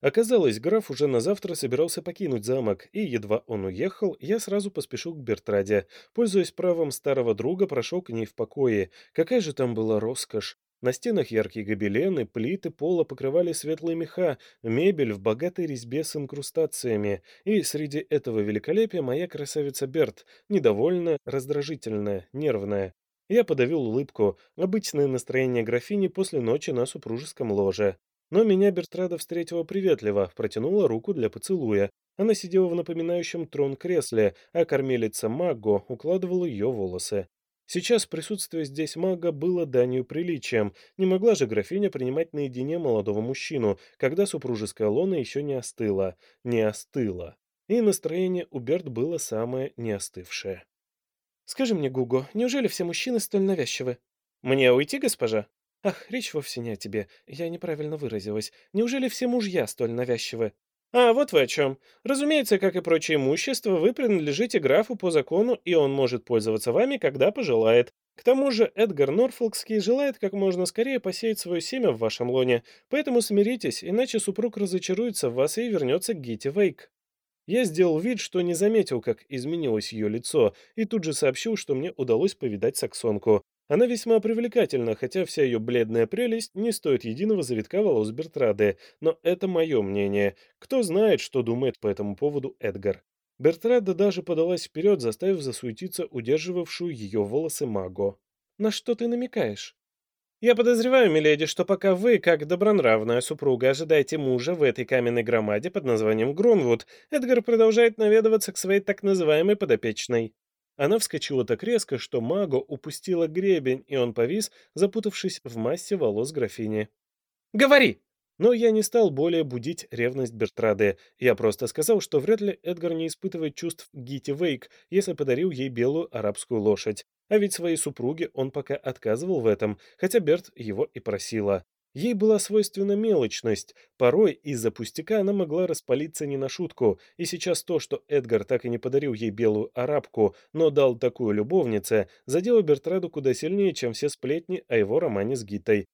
Оказалось, граф уже на завтра собирался покинуть замок, и едва он уехал, я сразу поспешил к Бертраде. Пользуясь правом старого друга, прошел к ней в покое. Какая же там была роскошь! На стенах яркие гобелены, плиты пола покрывали светлые меха, мебель в богатой резьбе с инкрустациями. И среди этого великолепия моя красавица Берт, недовольная, раздражительная, нервная. Я подавил улыбку, обычное настроение графини после ночи на супружеском ложе. Но меня Бертрада встретила приветливо, протянула руку для поцелуя. Она сидела в напоминающем трон кресле, а кормилица Маго укладывала ее волосы. Сейчас присутствие здесь мага было данью приличием. Не могла же графиня принимать наедине молодого мужчину, когда супружеская лона еще не остыла. Не остыла. И настроение у Берт было самое неостывшее. «Скажи мне, Гуго, неужели все мужчины столь навязчивы?» «Мне уйти, госпожа?» «Ах, речь вовсе не о тебе. Я неправильно выразилась. Неужели все мужья столь навязчивы?» «А, вот вы о чем. Разумеется, как и прочее имущество, вы принадлежите графу по закону, и он может пользоваться вами, когда пожелает. К тому же Эдгар Норфолкский желает как можно скорее посеять свое семя в вашем лоне, поэтому смиритесь, иначе супруг разочаруется в вас и вернется к Гите Вейк». Я сделал вид, что не заметил, как изменилось ее лицо, и тут же сообщил, что мне удалось повидать саксонку. Она весьма привлекательна, хотя вся ее бледная прелесть не стоит единого завитка волос Бертрады, но это мое мнение. Кто знает, что думает по этому поводу Эдгар. Бертрада даже подалась вперед, заставив засуетиться удерживавшую ее волосы Маго. «На что ты намекаешь?» «Я подозреваю, миледи, что пока вы, как добронравная супруга, ожидаете мужа в этой каменной громаде под названием Гронвуд, Эдгар продолжает наведываться к своей так называемой подопечной. Она вскочила так резко, что Маго упустила гребень, и он повис, запутавшись в массе волос графини. «Говори!» Но я не стал более будить ревность Бертраде. Я просто сказал, что вряд ли Эдгар не испытывает чувств Гити Вейк, если подарил ей белую арабскую лошадь. А ведь своей супруге он пока отказывал в этом, хотя Берт его и просила. Ей была свойственна мелочность, порой из-за пустяка она могла распалиться не на шутку, и сейчас то, что Эдгар так и не подарил ей белую арабку, но дал такую любовнице, задело Бертраду куда сильнее, чем все сплетни о его романе с Гитой.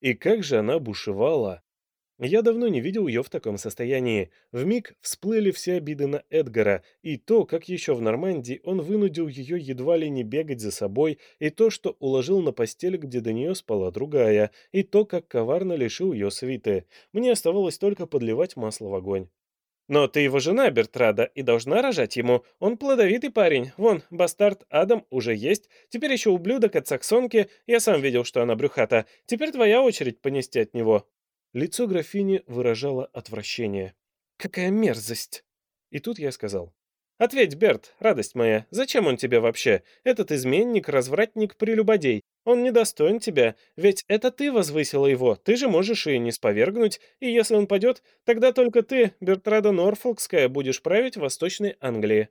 И как же она бушевала! Я давно не видел ее в таком состоянии. В миг всплыли все обиды на Эдгара, и то, как еще в Нормандии он вынудил ее едва ли не бегать за собой, и то, что уложил на постель, где до нее спала другая, и то, как коварно лишил ее свиты. Мне оставалось только подливать масло в огонь. «Но ты его жена, Бертрада, и должна рожать ему. Он плодовитый парень. Вон, бастард Адам уже есть. Теперь еще ублюдок от саксонки. Я сам видел, что она брюхата. Теперь твоя очередь понести от него». Лицо графини выражало отвращение. «Какая мерзость!» И тут я сказал. «Ответь, Берт, радость моя, зачем он тебе вообще? Этот изменник, развратник, прелюбодей. Он недостоин тебя, ведь это ты возвысила его, ты же можешь и не сповергнуть, и если он падет, тогда только ты, Бертрада Норфолкская, будешь править Восточной Англии».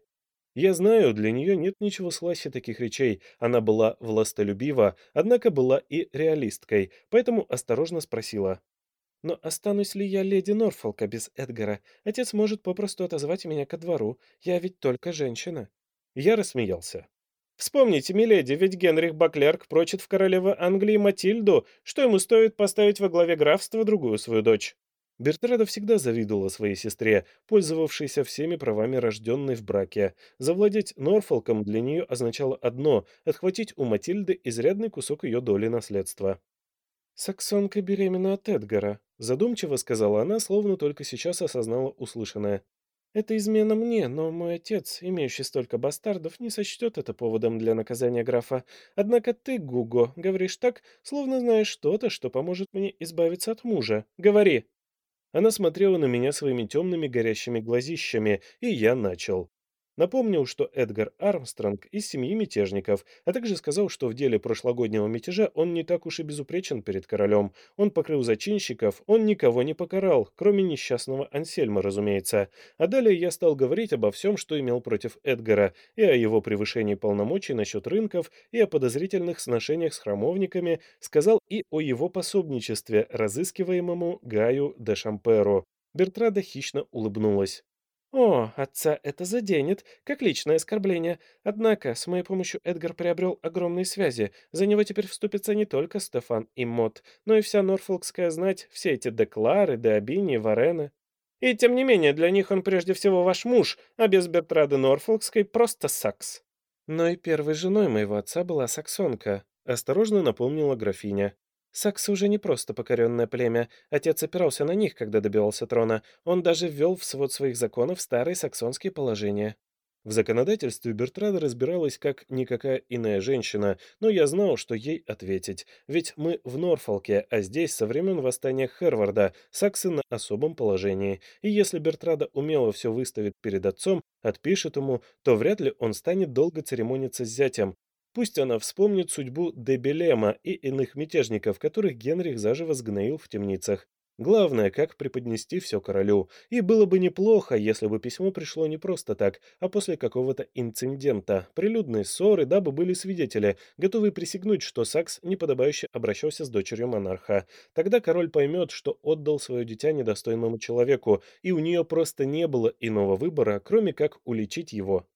Я знаю, для нее нет ничего слаще таких речей. Она была властолюбива, однако была и реалисткой, поэтому осторожно спросила. Но останусь ли я леди Норфолка без Эдгара? Отец может попросту отозвать меня ко двору. Я ведь только женщина. Я рассмеялся. Вспомните, миледи, ведь Генрих Баклерк прочит в королевы Англии Матильду, что ему стоит поставить во главе графства другую свою дочь. Бертрада всегда завидовала своей сестре, пользовавшейся всеми правами рожденной в браке. Завладеть Норфолком для нее означало одно — отхватить у Матильды изрядный кусок ее доли наследства. «Саксонка беременна от Эдгара», — задумчиво сказала она, словно только сейчас осознала услышанное. «Это измена мне, но мой отец, имеющий столько бастардов, не сочтет это поводом для наказания графа. Однако ты, Гуго, говоришь так, словно знаешь что-то, что поможет мне избавиться от мужа. Говори!» Она смотрела на меня своими темными горящими глазищами, и я начал. Напомнил, что Эдгар Армстронг из семьи мятежников, а также сказал, что в деле прошлогоднего мятежа он не так уж и безупречен перед королем. Он покрыл зачинщиков, он никого не покарал, кроме несчастного Ансельма, разумеется. А далее я стал говорить обо всем, что имел против Эдгара, и о его превышении полномочий насчет рынков, и о подозрительных сношениях с храмовниками, сказал и о его пособничестве разыскиваемому Гаю де Шамперу. Бертрада хищно улыбнулась. О, отца это заденет, как личное оскорбление. Однако, с моей помощью Эдгар приобрел огромные связи. За него теперь вступятся не только Стефан и Мот, но и вся норфолкская знать, все эти Деклары, Деобини, Варены. И тем не менее, для них он прежде всего ваш муж, а без Бертрады Норфолкской просто сакс. Но и первой женой моего отца была саксонка, осторожно напомнила графиня. Саксы уже не просто покоренное племя. Отец опирался на них, когда добивался трона. Он даже ввел в свод своих законов старые саксонские положения. В законодательстве Бертрада разбиралась как никакая иная женщина, но я знал, что ей ответить. Ведь мы в Норфолке, а здесь со времен восстания Херварда саксы на особом положении. И если Бертрада умело все выставит перед отцом, отпишет ему, то вряд ли он станет долго церемониться с зятем. Пусть она вспомнит судьбу Дебелема и иных мятежников, которых Генрих заживо сгноил в темницах. Главное, как преподнести все королю. И было бы неплохо, если бы письмо пришло не просто так, а после какого-то инцидента, прилюдной ссоры, дабы были свидетели, готовые присягнуть, что Сакс неподобающе обращался с дочерью монарха. Тогда король поймет, что отдал свое дитя недостойному человеку, и у нее просто не было иного выбора, кроме как уличить его.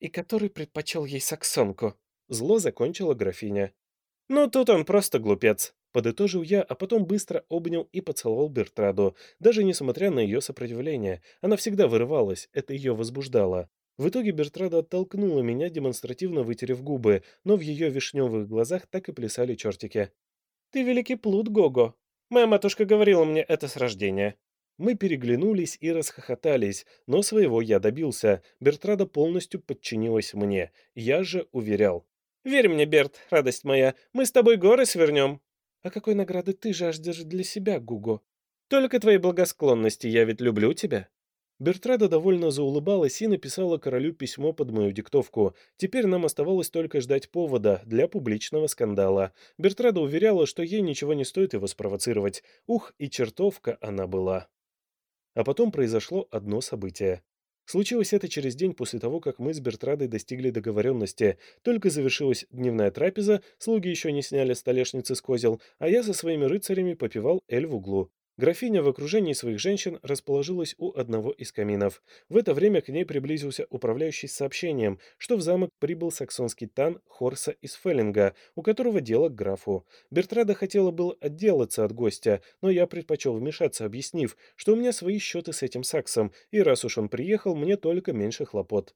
И который предпочел ей саксонку. Зло закончила графиня. «Ну, тут он просто глупец», — подытожил я, а потом быстро обнял и поцеловал Бертраду, даже несмотря на ее сопротивление. Она всегда вырывалась, это ее возбуждало. В итоге Бертрада оттолкнула меня, демонстративно вытерев губы, но в ее вишневых глазах так и плясали чертики. «Ты великий плут, Гого. Моя матушка говорила мне это с рождения». Мы переглянулись и расхохотались, но своего я добился. Бертрада полностью подчинилась мне. Я же уверял. Верь мне, Берт, радость моя, мы с тобой горы свернем. А какой награды ты жаждешь для себя, Гуго? Только твоей благосклонности, я ведь люблю тебя. Бертрада довольно заулыбалась и написала королю письмо под мою диктовку. Теперь нам оставалось только ждать повода для публичного скандала. Бертрада уверяла, что ей ничего не стоит его спровоцировать. Ух, и чертовка она была. А потом произошло одно событие. Случилось это через день после того, как мы с Бертрадой достигли договоренности. Только завершилась дневная трапеза, слуги еще не сняли столешницы с козел, а я со своими рыцарями попивал эль в углу. Графиня в окружении своих женщин расположилась у одного из каминов. В это время к ней приблизился управляющий с сообщением, что в замок прибыл саксонский тан Хорса из Феллинга, у которого дело к графу. Бертрада хотела было отделаться от гостя, но я предпочел вмешаться, объяснив, что у меня свои счеты с этим саксом, и раз уж он приехал, мне только меньше хлопот.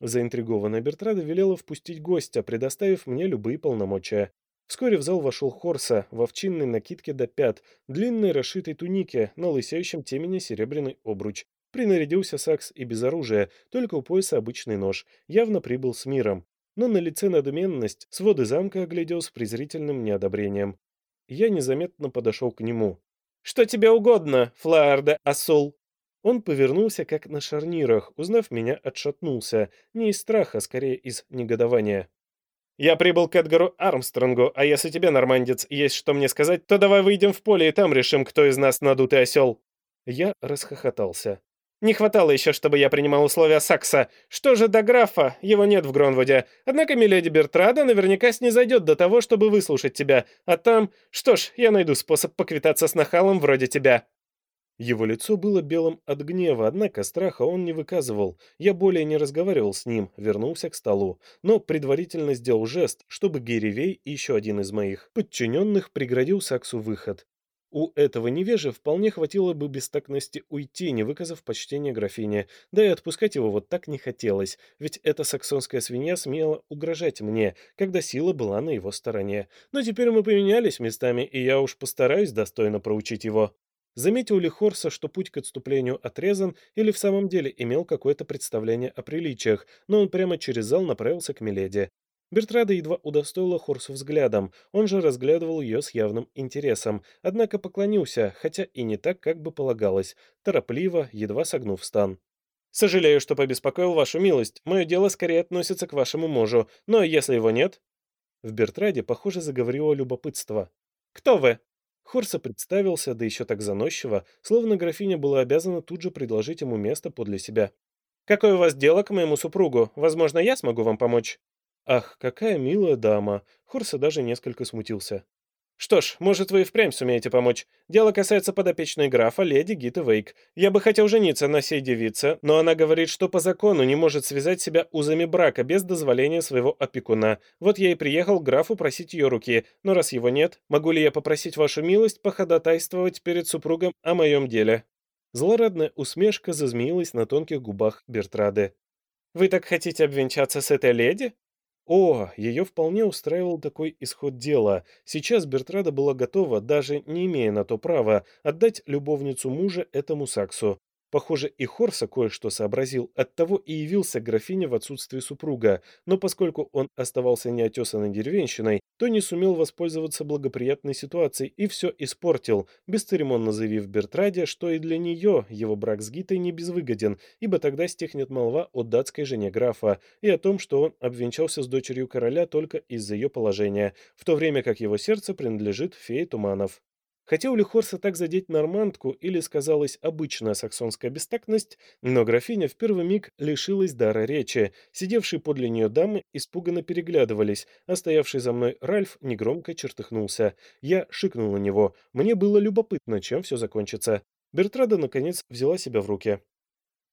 Заинтригованная Бертрада велела впустить гостя, предоставив мне любые полномочия. Вскоре в зал вошел Хорса в овчинной накидке до пят, длинной расшитой тунике, на лысеющем темени серебряный обруч. Принарядился Сакс и без оружия, только у пояса обычный нож, явно прибыл с миром. Но на лице надменность своды замка оглядел с презрительным неодобрением. Я незаметно подошел к нему. «Что тебе угодно, Флаарда Асул?» Он повернулся, как на шарнирах, узнав меня, отшатнулся, не из страха, скорее из негодования. «Я прибыл к Эдгару Армстронгу, а если тебе, нормандец, есть что мне сказать, то давай выйдем в поле и там решим, кто из нас надутый осел». Я расхохотался. «Не хватало еще, чтобы я принимал условия Сакса. Что же до графа? Его нет в Гронвуде. Однако миледи Бертрада наверняка снизойдет до того, чтобы выслушать тебя. А там... Что ж, я найду способ поквитаться с нахалом вроде тебя». Его лицо было белым от гнева, однако страха он не выказывал. Я более не разговаривал с ним, вернулся к столу, но предварительно сделал жест, чтобы Геревей, еще один из моих подчиненных, преградил Саксу выход. У этого невежи вполне хватило бы бестактности уйти, не выказав почтения графине, да и отпускать его вот так не хотелось, ведь эта саксонская свинья смела угрожать мне, когда сила была на его стороне. Но теперь мы поменялись местами, и я уж постараюсь достойно проучить его. Заметил ли Хорса, что путь к отступлению отрезан, или в самом деле имел какое-то представление о приличиях, но он прямо через зал направился к Миледи. Бертрада едва удостоила Хорсу взглядом, он же разглядывал ее с явным интересом, однако поклонился, хотя и не так, как бы полагалось, торопливо, едва согнув стан. «Сожалею, что побеспокоил вашу милость. Мое дело скорее относится к вашему мужу, но если его нет...» В Бертраде, похоже, заговорило любопытство. «Кто вы?» Хорса представился, да еще так заносчиво, словно графиня была обязана тут же предложить ему место подле себя. «Какое у вас дело к моему супругу? Возможно, я смогу вам помочь?» «Ах, какая милая дама!» Хорса даже несколько смутился. Что ж, может, вы и впрямь сумеете помочь. Дело касается подопечной графа, леди Гиты Вейк. Я бы хотел жениться на сей девице, но она говорит, что по закону не может связать себя узами брака без дозволения своего опекуна. Вот я и приехал к графу просить ее руки, но раз его нет, могу ли я попросить вашу милость походатайствовать перед супругом о моем деле?» Злорадная усмешка зазмеилась на тонких губах Бертрады. «Вы так хотите обвенчаться с этой леди?» О, ее вполне устраивал такой исход дела. Сейчас Бертрада была готова, даже не имея на то права, отдать любовницу мужа этому Саксу. Похоже, и Хорса кое-что сообразил, оттого и явился графине в отсутствие супруга, но поскольку он оставался неотесанной деревенщиной, то не сумел воспользоваться благоприятной ситуацией и все испортил, бесцеремонно заявив Бертраде, что и для нее его брак с Гитой не безвыгоден, ибо тогда стихнет молва о датской жене графа и о том, что он обвенчался с дочерью короля только из-за ее положения, в то время как его сердце принадлежит фее Туманов. Хотел ли Хорса так задеть нормандку или сказалась обычная саксонская бестактность, но графиня в первый миг лишилась дара речи. Сидевшие подле нее дамы испуганно переглядывались, а стоявший за мной Ральф негромко чертыхнулся. Я шикнул на него. Мне было любопытно, чем все закончится. Бертрада, наконец, взяла себя в руки.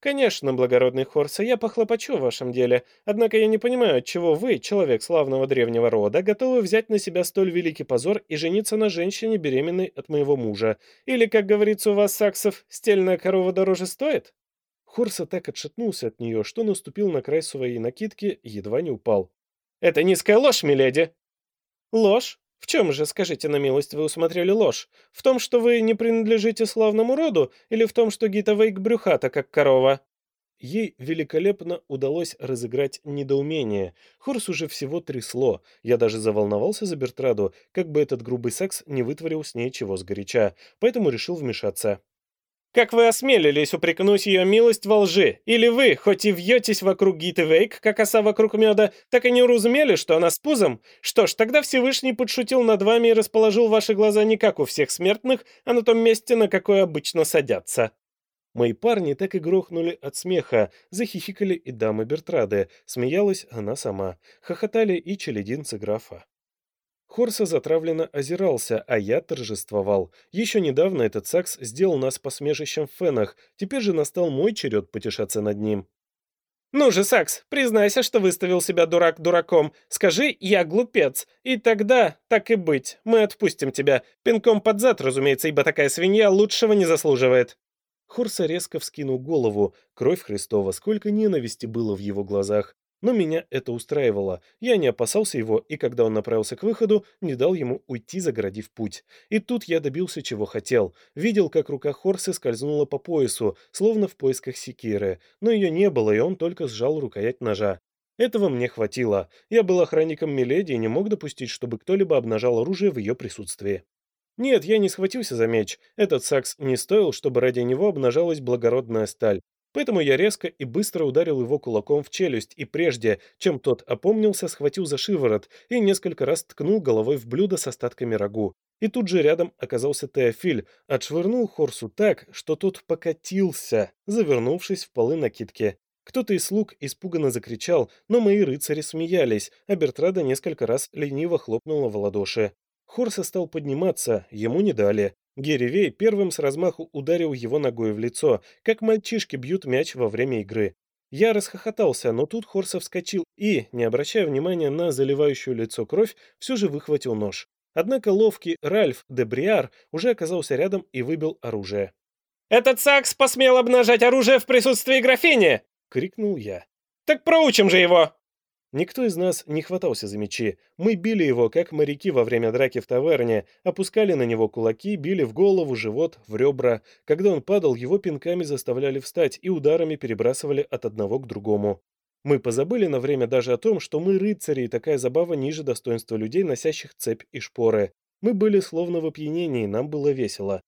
«Конечно, благородный Хорса, я похлопочу в вашем деле. Однако я не понимаю, отчего вы, человек славного древнего рода, готовы взять на себя столь великий позор и жениться на женщине, беременной от моего мужа. Или, как говорится у вас, саксов, стельная корова дороже стоит?» Хорса так отшатнулся от нее, что наступил на край своей накидки и едва не упал. «Это низкая ложь, миледи!» «Ложь? В чем же, скажите на милость, вы усмотрели ложь? В том, что вы не принадлежите славному роду, или в том, что Гита Вейк брюхата, как корова? Ей великолепно удалось разыграть недоумение. Хорс уже всего трясло. Я даже заволновался за Бертраду, как бы этот грубый секс не вытворил с ней чего сгоряча, поэтому решил вмешаться. Как вы осмелились упрекнуть ее милость во лжи? Или вы, хоть и вьетесь вокруг Гиты Вейк, как оса вокруг меда, так и не уразумели, что она с пузом? Что ж, тогда Всевышний подшутил над вами и расположил ваши глаза не как у всех смертных, а на том месте, на какое обычно садятся. Мои парни так и грохнули от смеха, захихикали и дамы Бертрады, смеялась она сама, хохотали и челединцы графа. Хорса затравленно озирался, а я торжествовал. Еще недавно этот сакс сделал нас посмешищем в фенах, теперь же настал мой черед потешаться над ним. «Ну же, Сакс, признайся, что выставил себя дурак дураком. Скажи, я глупец. И тогда, так и быть, мы отпустим тебя. Пинком под зад, разумеется, ибо такая свинья лучшего не заслуживает». Хорса резко вскинул голову. Кровь Христова, сколько ненависти было в его глазах. Но меня это устраивало. Я не опасался его, и когда он направился к выходу, не дал ему уйти, загородив путь. И тут я добился, чего хотел. Видел, как рука Хорса скользнула по поясу, словно в поисках секиры. Но ее не было, и он только сжал рукоять ножа. Этого мне хватило. Я был охранником Миледи и не мог допустить, чтобы кто-либо обнажал оружие в ее присутствии. Нет, я не схватился за меч. Этот сакс не стоил, чтобы ради него обнажалась благородная сталь. Поэтому я резко и быстро ударил его кулаком в челюсть, и прежде, чем тот опомнился, схватил за шиворот и несколько раз ткнул головой в блюдо с остатками рагу. И тут же рядом оказался Теофиль, отшвырнул Хорсу так, что тот покатился, завернувшись в полы накидки. Кто-то из слуг испуганно закричал, но мои рыцари смеялись, а Бертрада несколько раз лениво хлопнула в ладоши. Хорса стал подниматься, ему не дали. Герри первым с размаху ударил его ногой в лицо, как мальчишки бьют мяч во время игры. Я расхохотался, но тут Хорса вскочил и, не обращая внимания на заливающую лицо кровь, все же выхватил нож. Однако ловкий Ральф де Бриар уже оказался рядом и выбил оружие. «Этот Сакс посмел обнажать оружие в присутствии графини!» — крикнул я. «Так проучим же его!» Никто из нас не хватался за мечи. Мы били его, как моряки во время драки в таверне, опускали на него кулаки, били в голову, живот, в ребра. Когда он падал, его пинками заставляли встать и ударами перебрасывали от одного к другому. Мы позабыли на время даже о том, что мы рыцари, и такая забава ниже достоинства людей, носящих цепь и шпоры. Мы были словно в опьянении, нам было весело.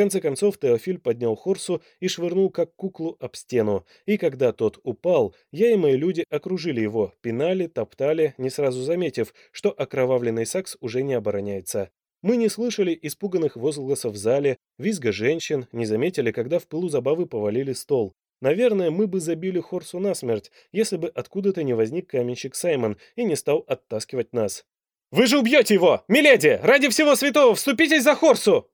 Конце концов Теофиль поднял Хорсу и швырнул как куклу об стену, и когда тот упал, я и мои люди окружили его, пинали, топтали, не сразу заметив, что окровавленный сакс уже не обороняется. Мы не слышали испуганных возгласов в зале, визга женщин, не заметили, когда в пылу забавы повалили стол. Наверное, мы бы забили Хорсу насмерть, если бы откуда-то не возник каменщик Саймон и не стал оттаскивать нас. «Вы же убьете его! Миледи! Ради всего святого, вступитесь за Хорсу!»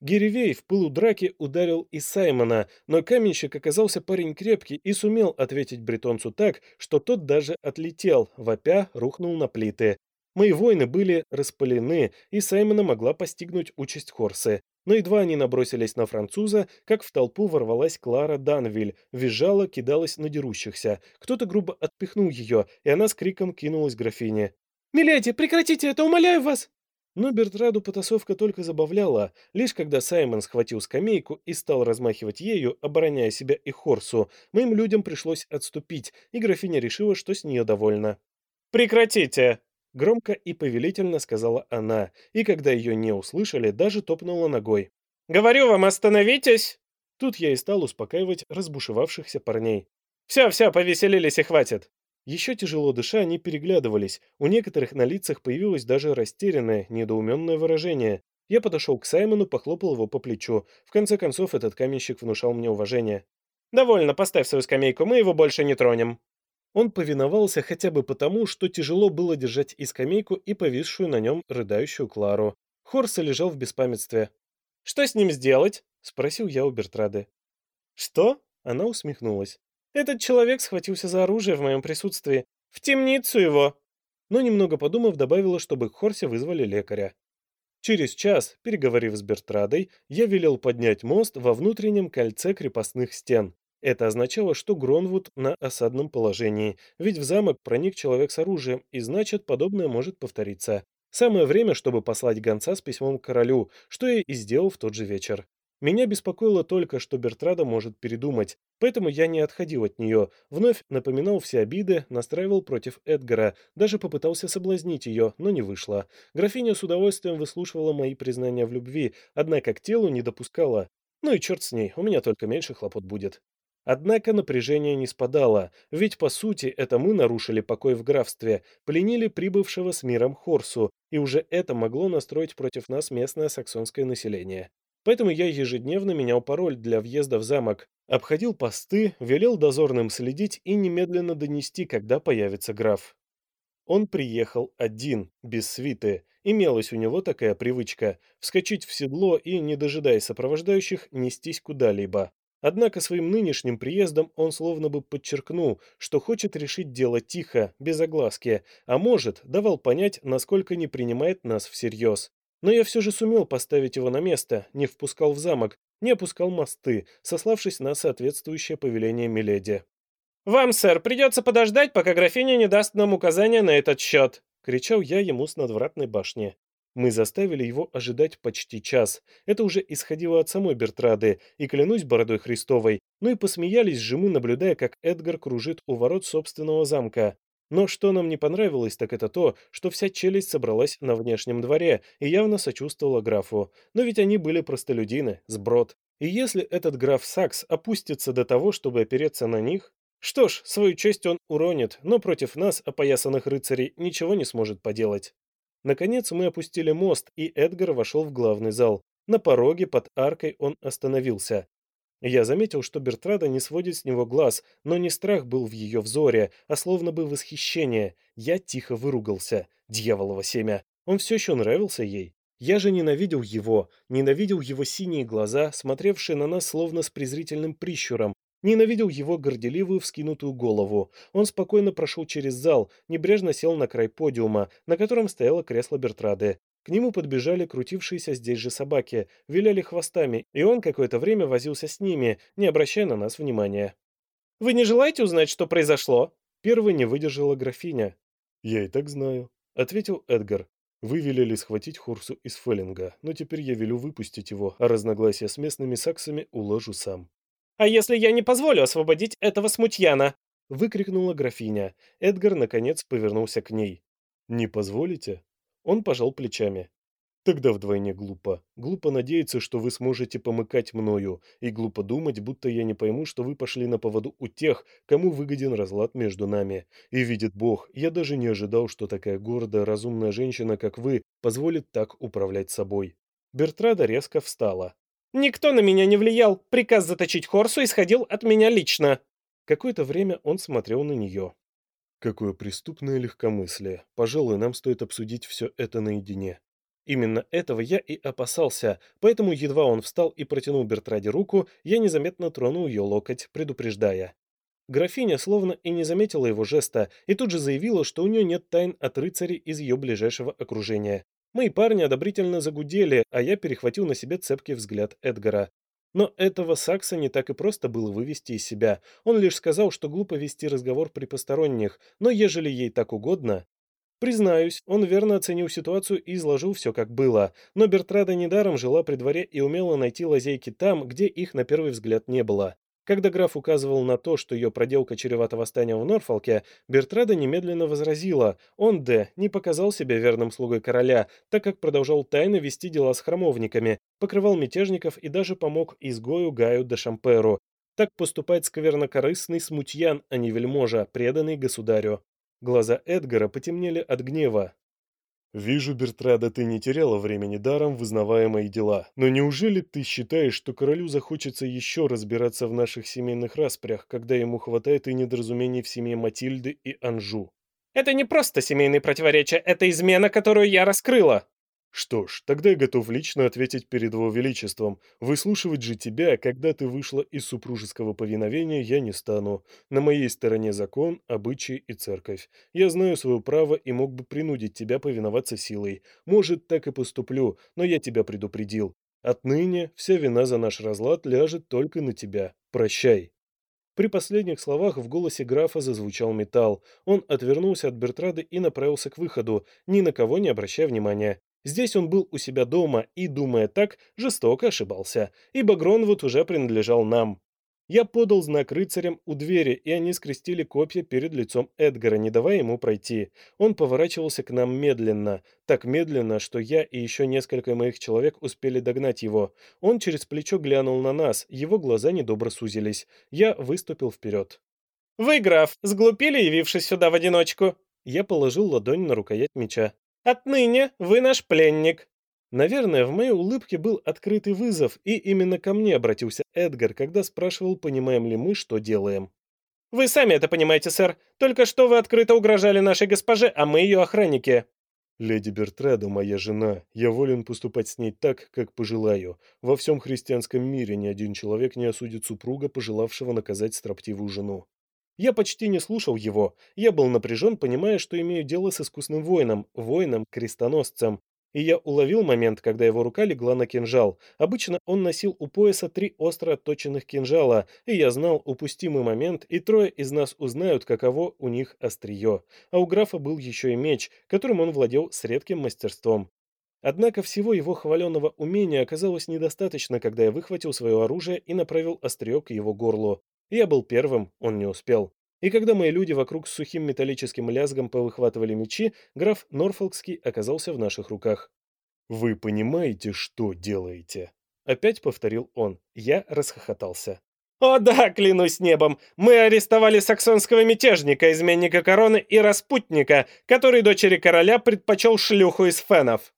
Гиревей в пылу драки ударил и Саймона, но каменщик оказался парень крепкий и сумел ответить бретонцу так, что тот даже отлетел, вопя рухнул на плиты. Мои воины были распалены, и Саймона могла постигнуть участь Хорсы. Но едва они набросились на француза, как в толпу ворвалась Клара Данвиль, визжала, кидалась на дерущихся. Кто-то грубо отпихнул ее, и она с криком кинулась к графине. «Миледи, прекратите это, умоляю вас!» Но Бертраду потасовка только забавляла, лишь когда Саймон схватил скамейку и стал размахивать ею, обороняя себя и Хорсу, моим людям пришлось отступить, и графиня решила, что с нее довольна. «Прекратите!» — громко и повелительно сказала она, и когда ее не услышали, даже топнула ногой. «Говорю вам, остановитесь!» Тут я и стал успокаивать разбушевавшихся парней. «Все, все, повеселились и хватит!» Еще тяжело дыша, они переглядывались. У некоторых на лицах появилось даже растерянное, недоуменное выражение. Я подошел к Саймону, похлопал его по плечу. В конце концов, этот каменщик внушал мне уважение. «Довольно, поставь свою скамейку, мы его больше не тронем». Он повиновался хотя бы потому, что тяжело было держать и скамейку, и повисшую на нем рыдающую Клару. Хорса лежал в беспамятстве. «Что с ним сделать?» — спросил я у Бертрады. «Что?» — она усмехнулась. Этот человек схватился за оружие в моем присутствии. В темницу его!» Но немного подумав, добавила, чтобы к Хорсе вызвали лекаря. Через час, переговорив с Бертрадой, я велел поднять мост во внутреннем кольце крепостных стен. Это означало, что Гронвуд на осадном положении, ведь в замок проник человек с оружием, и значит, подобное может повториться. Самое время, чтобы послать гонца с письмом к королю, что я и сделал в тот же вечер. Меня беспокоило только, что Бертрада может передумать, поэтому я не отходил от нее, вновь напоминал все обиды, настраивал против Эдгара, даже попытался соблазнить ее, но не вышло. Графиня с удовольствием выслушивала мои признания в любви, однако к телу не допускала. Ну и черт с ней, у меня только меньше хлопот будет. Однако напряжение не спадало, ведь по сути это мы нарушили покой в графстве, пленили прибывшего с миром Хорсу, и уже это могло настроить против нас местное саксонское население. Поэтому я ежедневно менял пароль для въезда в замок, обходил посты, велел дозорным следить и немедленно донести, когда появится граф. Он приехал один, без свиты. Имелась у него такая привычка – вскочить в седло и, не дожидаясь сопровождающих, нестись куда-либо. Однако своим нынешним приездом он словно бы подчеркнул, что хочет решить дело тихо, без огласки, а может, давал понять, насколько не принимает нас всерьез. Но я все же сумел поставить его на место, не впускал в замок, не опускал мосты, сославшись на соответствующее повеление Миледи. «Вам, сэр, придется подождать, пока графиня не даст нам указания на этот счет», — кричал я ему с надвратной башни. Мы заставили его ожидать почти час. Это уже исходило от самой Бертрады, и клянусь бородой Христовой, ну и посмеялись же мы, наблюдая, как Эдгар кружит у ворот собственного замка. Но что нам не понравилось, так это то, что вся челюсть собралась на внешнем дворе и явно сочувствовала графу. Но ведь они были простолюдины, сброд. И если этот граф Сакс опустится до того, чтобы опереться на них, что ж, свою честь он уронит, но против нас, опоясанных рыцарей, ничего не сможет поделать. Наконец мы опустили мост, и Эдгар вошел в главный зал. На пороге под аркой он остановился. Я заметил, что Бертрада не сводит с него глаз, но не страх был в ее взоре, а словно бы восхищение. Я тихо выругался. Дьяволово семя. Он все еще нравился ей. Я же ненавидел его, ненавидел его синие глаза, смотревшие на нас словно с презрительным прищуром, ненавидел его горделивую вскинутую голову. Он спокойно прошел через зал, небрежно сел на край подиума, на котором стояло кресло Бертрады. К нему подбежали крутившиеся здесь же собаки, виляли хвостами, и он какое-то время возился с ними, не обращая на нас внимания. «Вы не желаете узнать, что произошло?» Первой не выдержала графиня. «Я и так знаю», — ответил Эдгар. «Вы велели схватить Хурсу из Феллинга, но теперь я велю выпустить его, а разногласия с местными саксами уложу сам». «А если я не позволю освободить этого смутьяна?» — выкрикнула графиня. Эдгар, наконец, повернулся к ней. «Не позволите?» Он пожал плечами. Тогда вдвойне глупо. Глупо надеяться, что вы сможете помыкать мною, и глупо думать, будто я не пойму, что вы пошли на поводу у тех, кому выгоден разлад между нами. И видит Бог, я даже не ожидал, что такая гордая, разумная женщина, как вы, позволит так управлять собой. Бертрада резко встала. «Никто на меня не влиял. Приказ заточить Хорсу исходил от меня лично». Какое-то время он смотрел на нее. Какое преступное легкомыслие. Пожалуй, нам стоит обсудить все это наедине. Именно этого я и опасался, поэтому едва он встал и протянул Бертраде руку, я незаметно тронул ее локоть, предупреждая. Графиня словно и не заметила его жеста, и тут же заявила, что у нее нет тайн от рыцарей из ее ближайшего окружения. Мои парни одобрительно загудели, а я перехватил на себе цепкий взгляд Эдгара. Но этого Сакса не так и просто было вывести из себя. Он лишь сказал, что глупо вести разговор при посторонних, но ежели ей так угодно... Признаюсь, он верно оценил ситуацию и изложил все как было, но Бертрада недаром жила при дворе и умела найти лазейки там, где их на первый взгляд не было. Когда граф указывал на то, что ее проделка чревата восстанием в Норфолке, Бертрада немедленно возразила, он, Д, не показал себя верным слугой короля, так как продолжал тайно вести дела с храмовниками, покрывал мятежников и даже помог изгою Гаю де Шамперу. Так поступает сквернокорыстный смутьян, а не вельможа, преданный государю. Глаза Эдгара потемнели от гнева. «Вижу, Бертрада, ты не теряла времени даром, вызнавая мои дела. Но неужели ты считаешь, что королю захочется еще разбираться в наших семейных распрях, когда ему хватает и недоразумений в семье Матильды и Анжу?» «Это не просто семейные противоречия, это измена, которую я раскрыла!» Что ж, тогда я готов лично ответить перед его величеством. Выслушивать же тебя, когда ты вышла из супружеского повиновения, я не стану. На моей стороне закон, обычаи и церковь. Я знаю свое право и мог бы принудить тебя повиноваться силой. Может, так и поступлю, но я тебя предупредил. Отныне вся вина за наш разлад ляжет только на тебя. Прощай. При последних словах в голосе графа зазвучал металл. Он отвернулся от Бертрады и направился к выходу, ни на кого не обращая внимания. Здесь он был у себя дома и, думая так, жестоко ошибался, ибо Гронвуд уже принадлежал нам. Я подал знак рыцарям у двери, и они скрестили копья перед лицом Эдгара, не давая ему пройти. Он поворачивался к нам медленно, так медленно, что я и еще несколько моих человек успели догнать его. Он через плечо глянул на нас, его глаза недобро сузились. Я выступил вперед. «Вы, граф, сглупили, явившись сюда в одиночку?» Я положил ладонь на рукоять меча. Отныне вы наш пленник». Наверное, в моей улыбке был открытый вызов, и именно ко мне обратился Эдгар, когда спрашивал, понимаем ли мы, что делаем. «Вы сами это понимаете, сэр. Только что вы открыто угрожали нашей госпоже, а мы ее охранники». «Леди Бертрада моя жена. Я волен поступать с ней так, как пожелаю. Во всем христианском мире ни один человек не осудит супруга, пожелавшего наказать строптивую жену. Я почти не слушал его. Я был напряжен, понимая, что имею дело с искусным воином, воином-крестоносцем. И я уловил момент, когда его рука легла на кинжал. Обычно он носил у пояса три остро отточенных кинжала, и я знал упустимый момент, и трое из нас узнают, каково у них острие. А у графа был еще и меч, которым он владел с редким мастерством. Однако всего его хваленного умения оказалось недостаточно, когда я выхватил свое оружие и направил острие к его горлу. Я был первым, он не успел. И когда мои люди вокруг с сухим металлическим лязгом повыхватывали мечи, граф Норфолкский оказался в наших руках. «Вы понимаете, что делаете?» Опять повторил он. Я расхохотался. «О да, клянусь небом! Мы арестовали саксонского мятежника, изменника короны и распутника, который дочери короля предпочел шлюху из фенов!»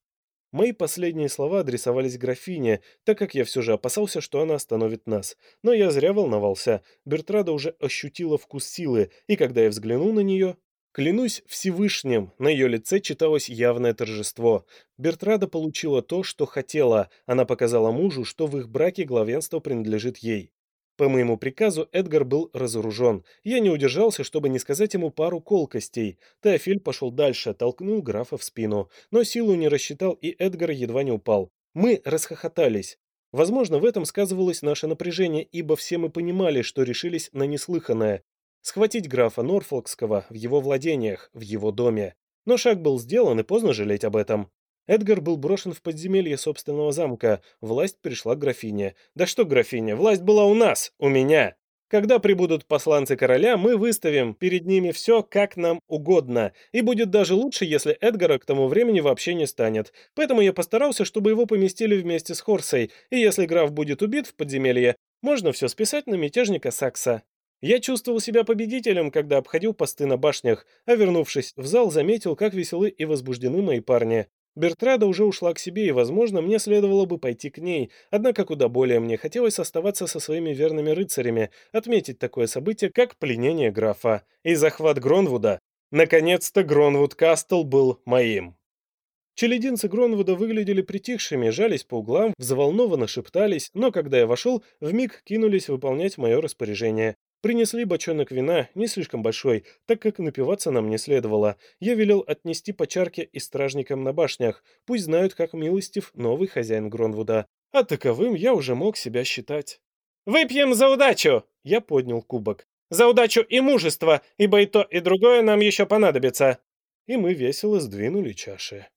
Мои последние слова адресовались графине, так как я все же опасался, что она остановит нас. Но я зря волновался. Бертрада уже ощутила вкус силы, и когда я взглянул на нее... Клянусь Всевышним, на ее лице читалось явное торжество. Бертрада получила то, что хотела. Она показала мужу, что в их браке главенство принадлежит ей. По моему приказу Эдгар был разоружен. Я не удержался, чтобы не сказать ему пару колкостей. Теофиль пошел дальше, толкнул графа в спину. Но силу не рассчитал, и Эдгар едва не упал. Мы расхохотались. Возможно, в этом сказывалось наше напряжение, ибо все мы понимали, что решились на неслыханное. Схватить графа Норфолкского в его владениях, в его доме. Но шаг был сделан, и поздно жалеть об этом. Эдгар был брошен в подземелье собственного замка. Власть пришла к графине. Да что графиня, власть была у нас, у меня. Когда прибудут посланцы короля, мы выставим перед ними все, как нам угодно. И будет даже лучше, если Эдгара к тому времени вообще не станет. Поэтому я постарался, чтобы его поместили вместе с Хорсой. И если граф будет убит в подземелье, можно все списать на мятежника Сакса. Я чувствовал себя победителем, когда обходил посты на башнях, а вернувшись в зал, заметил, как веселы и возбуждены мои парни. Бертрада уже ушла к себе, и, возможно, мне следовало бы пойти к ней, однако куда более мне хотелось оставаться со своими верными рыцарями, отметить такое событие, как пленение графа и захват Гронвуда. Наконец-то Гронвуд Кастл был моим. Челединцы Гронвуда выглядели притихшими, жались по углам, взволнованно шептались, но когда я вошел, вмиг кинулись выполнять мое распоряжение. Принесли бочонок вина, не слишком большой, так как напиваться нам не следовало. Я велел отнести по чарке и стражникам на башнях, пусть знают, как милостив новый хозяин Гронвуда. А таковым я уже мог себя считать. «Выпьем за удачу!» Я поднял кубок. «За удачу и мужество, ибо и то, и другое нам еще понадобится!» И мы весело сдвинули чаши.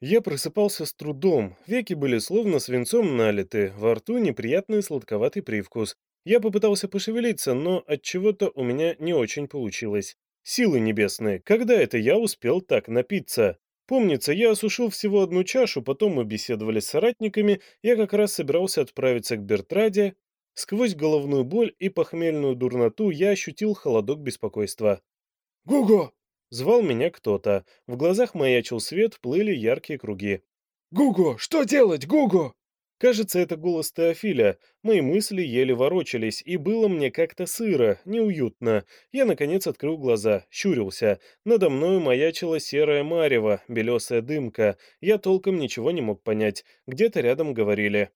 Я просыпался с трудом, веки были словно свинцом налиты, во рту неприятный сладковатый привкус. Я попытался пошевелиться, но от чего то у меня не очень получилось. Силы небесные, когда это я успел так напиться? Помнится, я осушил всего одну чашу, потом мы беседовали с соратниками, я как раз собирался отправиться к Бертраде. Сквозь головную боль и похмельную дурноту я ощутил холодок беспокойства. «Гуго!» Звал меня кто-то. В глазах маячил свет, плыли яркие круги. «Гуго! Что делать, Гуго?» Кажется, это голос Теофиля. Мои мысли еле ворочались, и было мне как-то сыро, неуютно. Я, наконец, открыл глаза, щурился. Надо мною маячила серая марево, белесая дымка. Я толком ничего не мог понять. Где-то рядом говорили.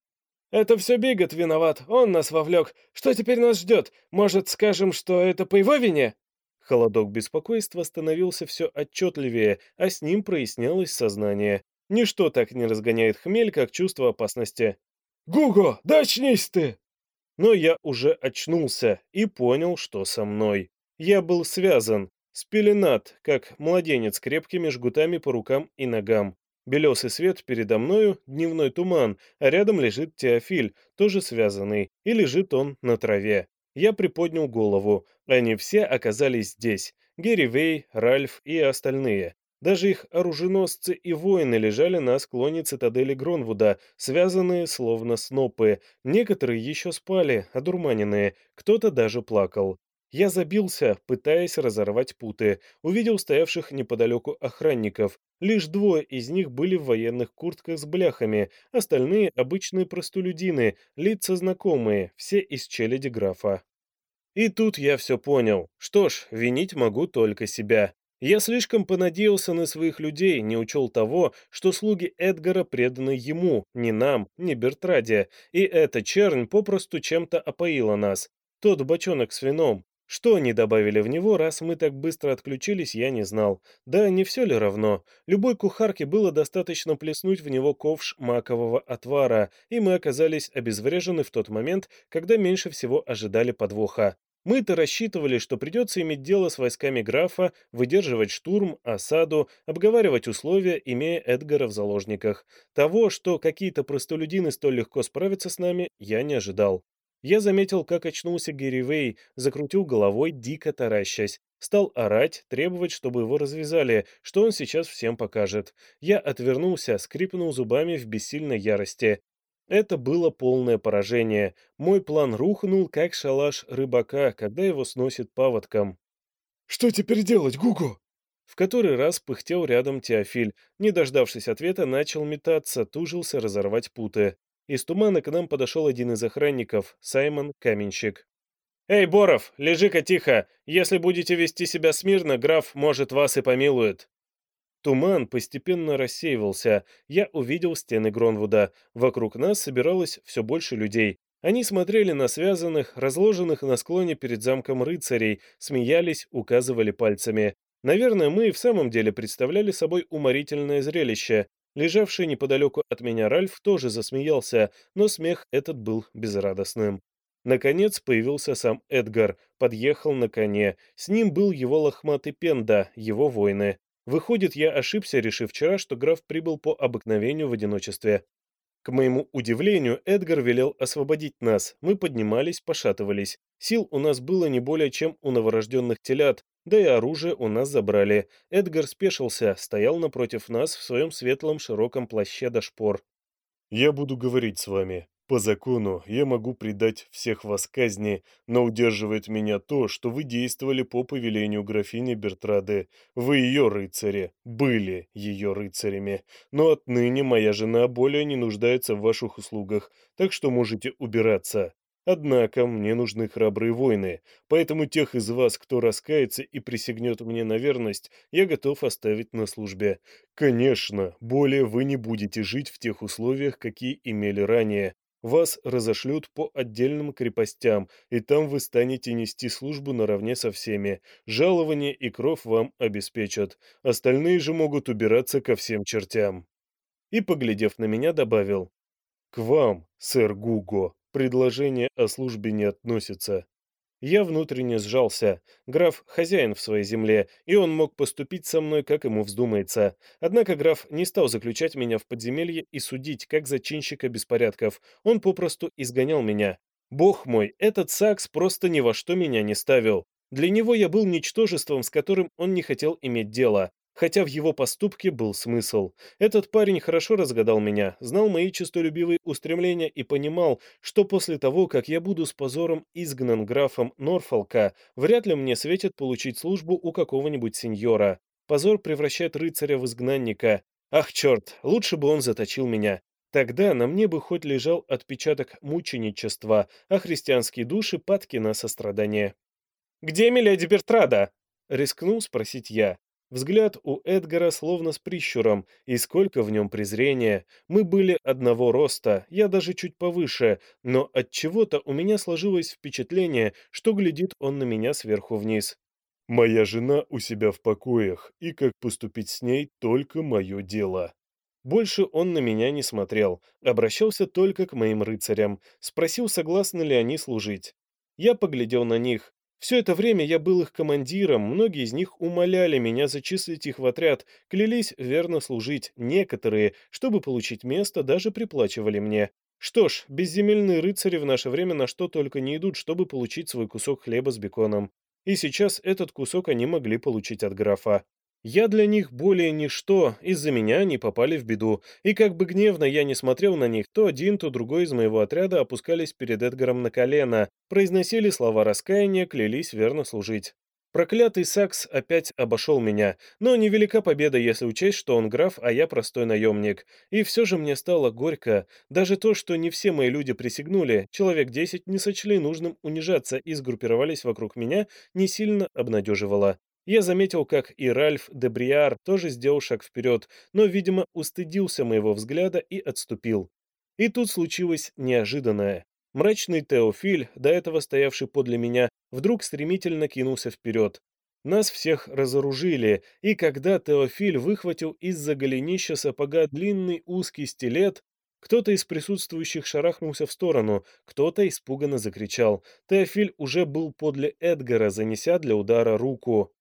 «Это все Бигот виноват, он нас вовлек. Что теперь нас ждет? Может, скажем, что это по его вине?» Холодок беспокойства становился все отчетливее, а с ним прояснялось сознание. Ничто так не разгоняет хмель, как чувство опасности. «Гуго, да очнись ты!» Но я уже очнулся и понял, что со мной. Я был связан, спеленат, как младенец крепкими жгутами по рукам и ногам. Белесый свет передо мною, дневной туман, а рядом лежит Теофиль, тоже связанный, и лежит он на траве. Я приподнял голову. Они все оказались здесь. Герри Вей, Ральф и остальные. Даже их оруженосцы и воины лежали на склоне цитадели Гронвуда, связанные словно снопы. Некоторые еще спали, одурманенные, кто-то даже плакал. Я забился, пытаясь разорвать путы. Увидел стоявших неподалеку охранников. Лишь двое из них были в военных куртках с бляхами, остальные — обычные простолюдины, лица знакомые, все из челяди графа. И тут я все понял. Что ж, винить могу только себя. Я слишком понадеялся на своих людей, не учел того, что слуги Эдгара преданы ему, не нам, не Бертраде, и эта чернь попросту чем-то опоила нас. Тот бочонок с вином, что они добавили в него, раз мы так быстро отключились, я не знал. Да не все ли равно? Любой кухарке было достаточно плеснуть в него ковш макового отвара, и мы оказались обезврежены в тот момент, когда меньше всего ожидали подвоха. Мы-то рассчитывали, что придется иметь дело с войсками графа, выдерживать штурм, осаду, обговаривать условия, имея Эдгара в заложниках. Того, что какие-то простолюдины столь легко справятся с нами, я не ожидал. Я заметил, как очнулся Герривей, закрутил головой, дико таращась. Стал орать, требовать, чтобы его развязали, что он сейчас всем покажет. Я отвернулся, скрипнул зубами в бессильной ярости. Это было полное поражение. Мой план рухнул, как шалаш рыбака, когда его сносит паводком. «Что теперь делать, Гугу?» В который раз пыхтел рядом Теофиль. Не дождавшись ответа, начал метаться, тужился разорвать путы. Из тумана к нам подошел один из охранников, Саймон Каменщик. «Эй, Боров, лежи-ка тихо! Если будете вести себя смирно, граф, может, вас и помилует!» Туман постепенно рассеивался. Я увидел стены Гронвуда. Вокруг нас собиралось все больше людей. Они смотрели на связанных, разложенных на склоне перед замком рыцарей, смеялись, указывали пальцами. Наверное, мы и в самом деле представляли собой уморительное зрелище. Лежавший неподалеку от меня Ральф тоже засмеялся, но смех этот был безрадостным. Наконец появился сам Эдгар, подъехал на коне. С ним был его лохматый пенда, его воины. Выходит, я ошибся, решив вчера, что граф прибыл по обыкновению в одиночестве. К моему удивлению, Эдгар велел освободить нас. Мы поднимались, пошатывались. Сил у нас было не более чем у новорожденных телят, да и оружие у нас забрали. Эдгар спешился, стоял напротив нас в своем светлом широком плаще до шпор. «Я буду говорить с вами. По закону я могу предать всех вас казни, но удерживает меня то, что вы действовали по повелению графини Бертрады. Вы ее рыцари, были ее рыцарями, но отныне моя жена более не нуждается в ваших услугах, так что можете убираться. Однако мне нужны храбрые воины, поэтому тех из вас, кто раскается и присягнет мне на верность, я готов оставить на службе. Конечно, более вы не будете жить в тех условиях, какие имели ранее. Вас разошлют по отдельным крепостям, и там вы станете нести службу наравне со всеми. Жалование и кров вам обеспечат. Остальные же могут убираться ко всем чертям. И, поглядев на меня, добавил. К вам, сэр Гуго, предложение о службе не относится. Я внутренне сжался. Граф – хозяин в своей земле, и он мог поступить со мной, как ему вздумается. Однако граф не стал заключать меня в подземелье и судить, как зачинщика беспорядков. Он попросту изгонял меня. Бог мой, этот Сакс просто ни во что меня не ставил. Для него я был ничтожеством, с которым он не хотел иметь дело. Хотя в его поступке был смысл. Этот парень хорошо разгадал меня, знал мои честолюбивые устремления и понимал, что после того, как я буду с позором изгнан графом Норфолка, вряд ли мне светит получить службу у какого-нибудь сеньора. Позор превращает рыцаря в изгнанника. Ах, черт, лучше бы он заточил меня. Тогда на мне бы хоть лежал отпечаток мученичества, а христианские души падки на сострадание. «Где миледи Бертрада?» — рискнул спросить я. Взгляд у Эдгара словно с прищуром, и сколько в нем презрения. Мы были одного роста, я даже чуть повыше, но от чего то у меня сложилось впечатление, что глядит он на меня сверху вниз. «Моя жена у себя в покоях, и как поступить с ней — только мое дело». Больше он на меня не смотрел, обращался только к моим рыцарям, спросил, согласны ли они служить. Я поглядел на них, все это время я был их командиром, многие из них умоляли меня зачислить их в отряд, клялись верно служить, некоторые, чтобы получить место, даже приплачивали мне. Что ж, безземельные рыцари в наше время на что только не идут, чтобы получить свой кусок хлеба с беконом. И сейчас этот кусок они могли получить от графа. Я для них более ничто, из-за меня они попали в беду, и как бы гневно я не смотрел на них, то один, то другой из моего отряда опускались перед Эдгаром на колено, произносили слова раскаяния, клялись верно служить. Проклятый Сакс опять обошел меня, но невелика победа, если учесть, что он граф, а я простой наемник. И все же мне стало горько. Даже то, что не все мои люди присягнули, человек десять не сочли нужным унижаться и сгруппировались вокруг меня, не сильно обнадеживало. Я заметил, как и Ральф де Бриар тоже сделал шаг вперед, но, видимо, устыдился моего взгляда и отступил. И тут случилось неожиданное. Мрачный Теофиль, до этого стоявший подле меня, вдруг стремительно кинулся вперед. Нас всех разоружили, и когда Теофиль выхватил из-за голенища сапога длинный узкий стилет, кто-то из присутствующих шарахнулся в сторону, кто-то испуганно закричал. Теофиль уже был подле Эдгара, занеся для удара руку.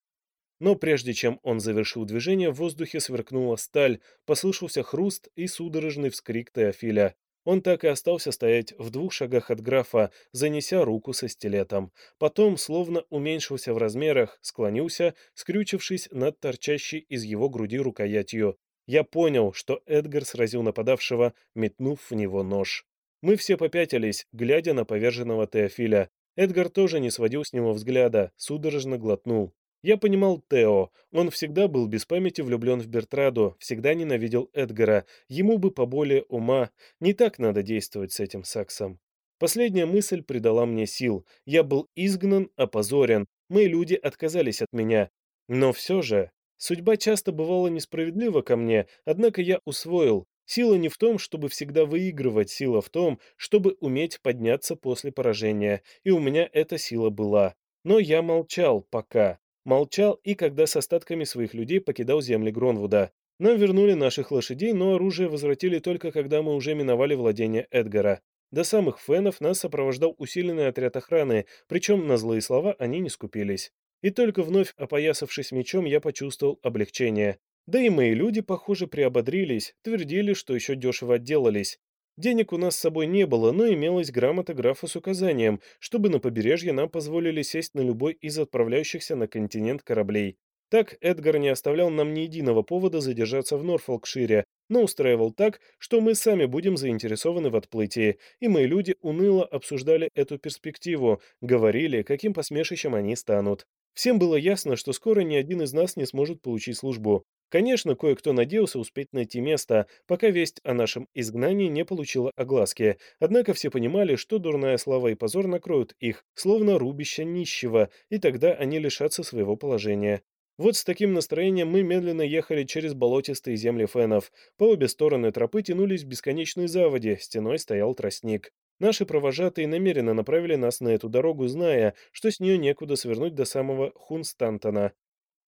Но прежде чем он завершил движение, в воздухе сверкнула сталь, послышался хруст и судорожный вскрик Теофиля. Он так и остался стоять в двух шагах от графа, занеся руку со стилетом. Потом, словно уменьшился в размерах, склонился, скрючившись над торчащей из его груди рукоятью. Я понял, что Эдгар сразил нападавшего, метнув в него нож. Мы все попятились, глядя на поверженного Теофиля. Эдгар тоже не сводил с него взгляда, судорожно глотнул. Я понимал Тео. Он всегда был без памяти влюблен в Бертраду, всегда ненавидел Эдгара. Ему бы поболее ума. Не так надо действовать с этим Саксом. Последняя мысль придала мне сил. Я был изгнан, опозорен. Мои люди отказались от меня. Но все же... Судьба часто бывала несправедлива ко мне, однако я усвоил. Сила не в том, чтобы всегда выигрывать, сила в том, чтобы уметь подняться после поражения. И у меня эта сила была. Но я молчал пока. Молчал и когда с остатками своих людей покидал земли Гронвуда. Нам вернули наших лошадей, но оружие возвратили только когда мы уже миновали владение Эдгара. До самых фенов нас сопровождал усиленный отряд охраны, причем на злые слова они не скупились. И только вновь опоясавшись мечом, я почувствовал облегчение. Да и мои люди, похоже, приободрились, твердили, что еще дешево отделались. Денег у нас с собой не было, но имелась грамота графа с указанием, чтобы на побережье нам позволили сесть на любой из отправляющихся на континент кораблей. Так Эдгар не оставлял нам ни единого повода задержаться в Норфолкшире, но устраивал так, что мы сами будем заинтересованы в отплытии, и мои люди уныло обсуждали эту перспективу, говорили, каким посмешищем они станут. Всем было ясно, что скоро ни один из нас не сможет получить службу. Конечно, кое-кто надеялся успеть найти место, пока весть о нашем изгнании не получила огласки, однако все понимали, что дурная слава и позор накроют их, словно рубище нищего, и тогда они лишатся своего положения. Вот с таким настроением мы медленно ехали через болотистые земли фенов. По обе стороны тропы тянулись бесконечные заводи, стеной стоял тростник. Наши провожатые намеренно направили нас на эту дорогу, зная, что с нее некуда свернуть до самого Хунстантона.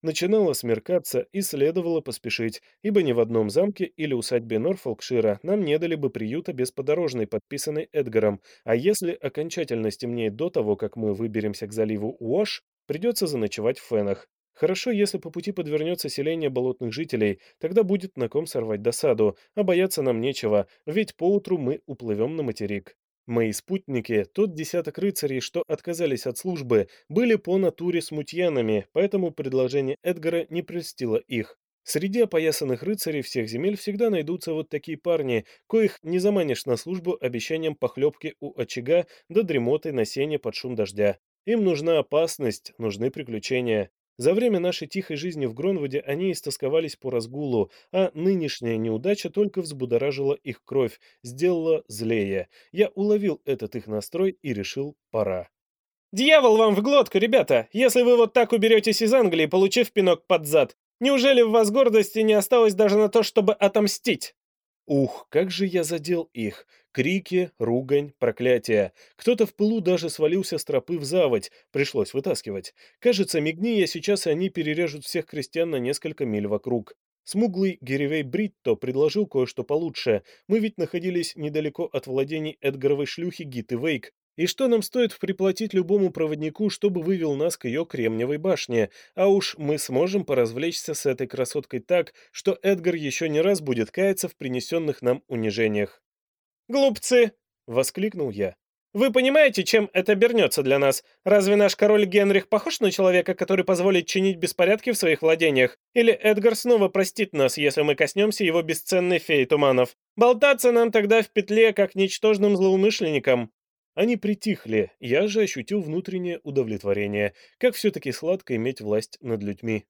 Начинало смеркаться и следовало поспешить, ибо ни в одном замке или усадьбе Норфолкшира нам не дали бы приюта без подорожной, подписанной Эдгаром, а если окончательно стемнеет до того, как мы выберемся к заливу Уош, придется заночевать в Фенах. Хорошо, если по пути подвернется селение болотных жителей, тогда будет на ком сорвать досаду, а бояться нам нечего, ведь поутру мы уплывем на материк. Мои спутники, тот десяток рыцарей, что отказались от службы, были по натуре смутьянами, поэтому предложение Эдгара не прельстило их. Среди опоясанных рыцарей всех земель всегда найдутся вот такие парни, коих не заманишь на службу обещанием похлебки у очага да дремотой на сене под шум дождя. Им нужна опасность, нужны приключения. За время нашей тихой жизни в Гронвуде они истосковались по разгулу, а нынешняя неудача только взбудоражила их кровь, сделала злее. Я уловил этот их настрой и решил пора. «Дьявол вам в глотку, ребята! Если вы вот так уберетесь из Англии, получив пинок под зад, неужели в вас гордости не осталось даже на то, чтобы отомстить?» Ух, как же я задел их! Крики, ругань, проклятия. Кто-то в пылу даже свалился с тропы в заводь, пришлось вытаскивать. Кажется, мигни я сейчас, и они перережут всех крестьян на несколько миль вокруг. Смуглый Геревей Бритто предложил кое-что получше. Мы ведь находились недалеко от владений Эдгаровой шлюхи Гиты Вейк, и что нам стоит приплатить любому проводнику, чтобы вывел нас к ее кремниевой башне? А уж мы сможем поразвлечься с этой красоткой так, что Эдгар еще не раз будет каяться в принесенных нам унижениях. «Глупцы!» — воскликнул я. «Вы понимаете, чем это обернется для нас? Разве наш король Генрих похож на человека, который позволит чинить беспорядки в своих владениях? Или Эдгар снова простит нас, если мы коснемся его бесценной феи туманов? Болтаться нам тогда в петле, как ничтожным злоумышленникам!» Они притихли, я же ощутил внутреннее удовлетворение, как все-таки сладко иметь власть над людьми.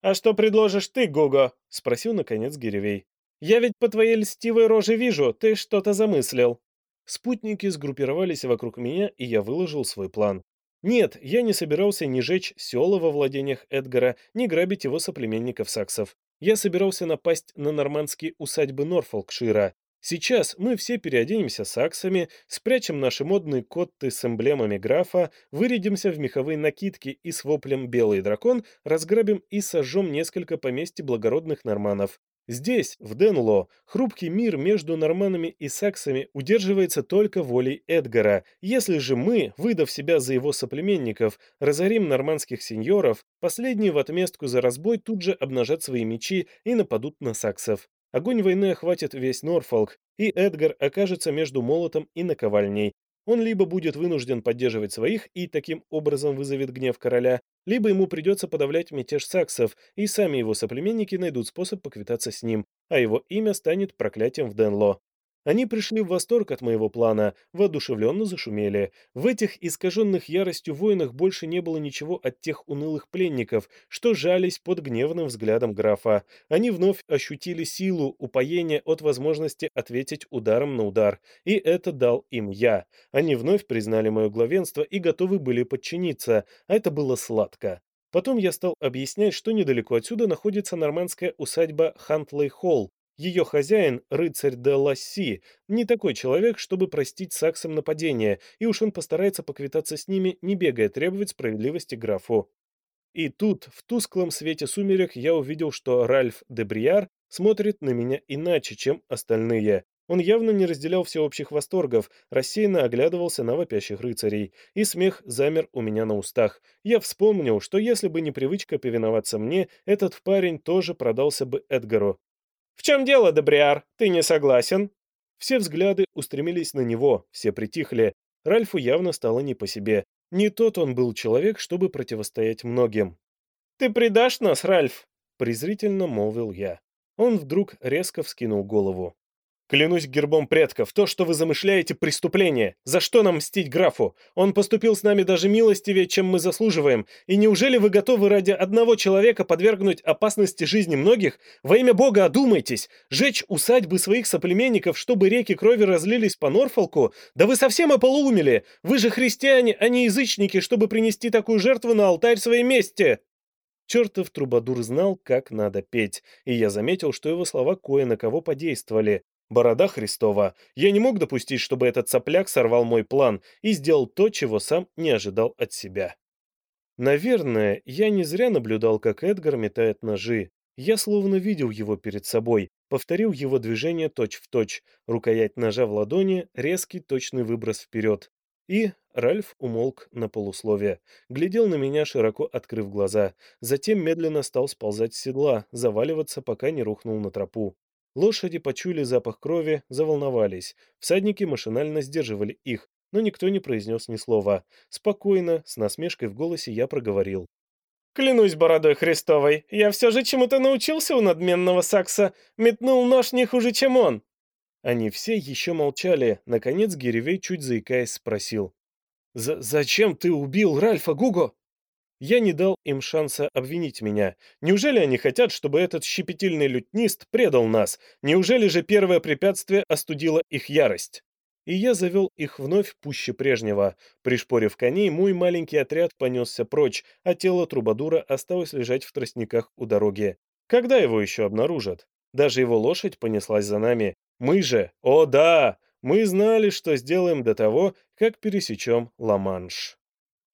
«А что предложишь ты, Гого?» — спросил наконец Гиревей. «Я ведь по твоей льстивой роже вижу, ты что-то замыслил». Спутники сгруппировались вокруг меня, и я выложил свой план. Нет, я не собирался ни жечь села во владениях Эдгара, ни грабить его соплеменников-саксов. Я собирался напасть на нормандские усадьбы Норфолкшира, Сейчас мы все переоденемся саксами, спрячем наши модные котты с эмблемами графа, вырядимся в меховые накидки и с воплем «Белый дракон» разграбим и сожжем несколько поместьй благородных норманов. Здесь, в Денло, хрупкий мир между норманами и саксами удерживается только волей Эдгара. Если же мы, выдав себя за его соплеменников, разорим нормандских сеньоров, последние в отместку за разбой тут же обнажат свои мечи и нападут на саксов. Огонь войны охватит весь Норфолк, и Эдгар окажется между молотом и наковальней. Он либо будет вынужден поддерживать своих и таким образом вызовет гнев короля, либо ему придется подавлять мятеж саксов, и сами его соплеменники найдут способ поквитаться с ним, а его имя станет проклятием в Денло. Они пришли в восторг от моего плана, воодушевленно зашумели. В этих искаженных яростью воинах больше не было ничего от тех унылых пленников, что жались под гневным взглядом графа. Они вновь ощутили силу, упоение от возможности ответить ударом на удар. И это дал им я. Они вновь признали мое главенство и готовы были подчиниться. А это было сладко. Потом я стал объяснять, что недалеко отсюда находится нормандская усадьба Хантлей-Холл, ее хозяин, рыцарь де Ласси, не такой человек, чтобы простить саксам нападение, и уж он постарается поквитаться с ними, не бегая требовать справедливости графу. И тут, в тусклом свете сумерек, я увидел, что Ральф де Бриар смотрит на меня иначе, чем остальные. Он явно не разделял всеобщих восторгов, рассеянно оглядывался на вопящих рыцарей, и смех замер у меня на устах. Я вспомнил, что если бы не привычка повиноваться мне, этот парень тоже продался бы Эдгару. «В чем дело, Добриар? Ты не согласен?» Все взгляды устремились на него, все притихли. Ральфу явно стало не по себе. Не тот он был человек, чтобы противостоять многим. «Ты предашь нас, Ральф?» — презрительно молвил я. Он вдруг резко вскинул голову. Клянусь гербом предков, то, что вы замышляете, преступление. За что нам мстить графу? Он поступил с нами даже милостивее, чем мы заслуживаем. И неужели вы готовы ради одного человека подвергнуть опасности жизни многих? Во имя Бога одумайтесь! Жечь усадьбы своих соплеменников, чтобы реки крови разлились по Норфолку? Да вы совсем ополоумели! Вы же христиане, а не язычники, чтобы принести такую жертву на алтарь своей мести!» Чертов трубадур знал, как надо петь, и я заметил, что его слова кое на кого подействовали. Борода Христова, я не мог допустить, чтобы этот сопляк сорвал мой план и сделал то, чего сам не ожидал от себя. Наверное, я не зря наблюдал, как Эдгар метает ножи. Я словно видел его перед собой, повторил его движение точь-в-точь, точь, рукоять ножа в ладони, резкий точный выброс вперед. И Ральф умолк на полусловие, глядел на меня, широко открыв глаза, затем медленно стал сползать с седла, заваливаться, пока не рухнул на тропу. Лошади почули запах крови, заволновались. Всадники машинально сдерживали их, но никто не произнес ни слова. Спокойно, с насмешкой в голосе я проговорил. «Клянусь бородой Христовой, я все же чему-то научился у надменного Сакса. Метнул нож не хуже, чем он». Они все еще молчали. Наконец Гиревей, чуть заикаясь, спросил. «Зачем ты убил Ральфа Гуго?» Я не дал им шанса обвинить меня. Неужели они хотят, чтобы этот щепетильный лютнист предал нас? Неужели же первое препятствие остудило их ярость? И я завел их вновь пуще прежнего. Пришпорив коней, мой маленький отряд понесся прочь, а тело Трубадура осталось лежать в тростниках у дороги. Когда его еще обнаружат? Даже его лошадь понеслась за нами. Мы же, о да, мы знали, что сделаем до того, как пересечем Ла-Манш.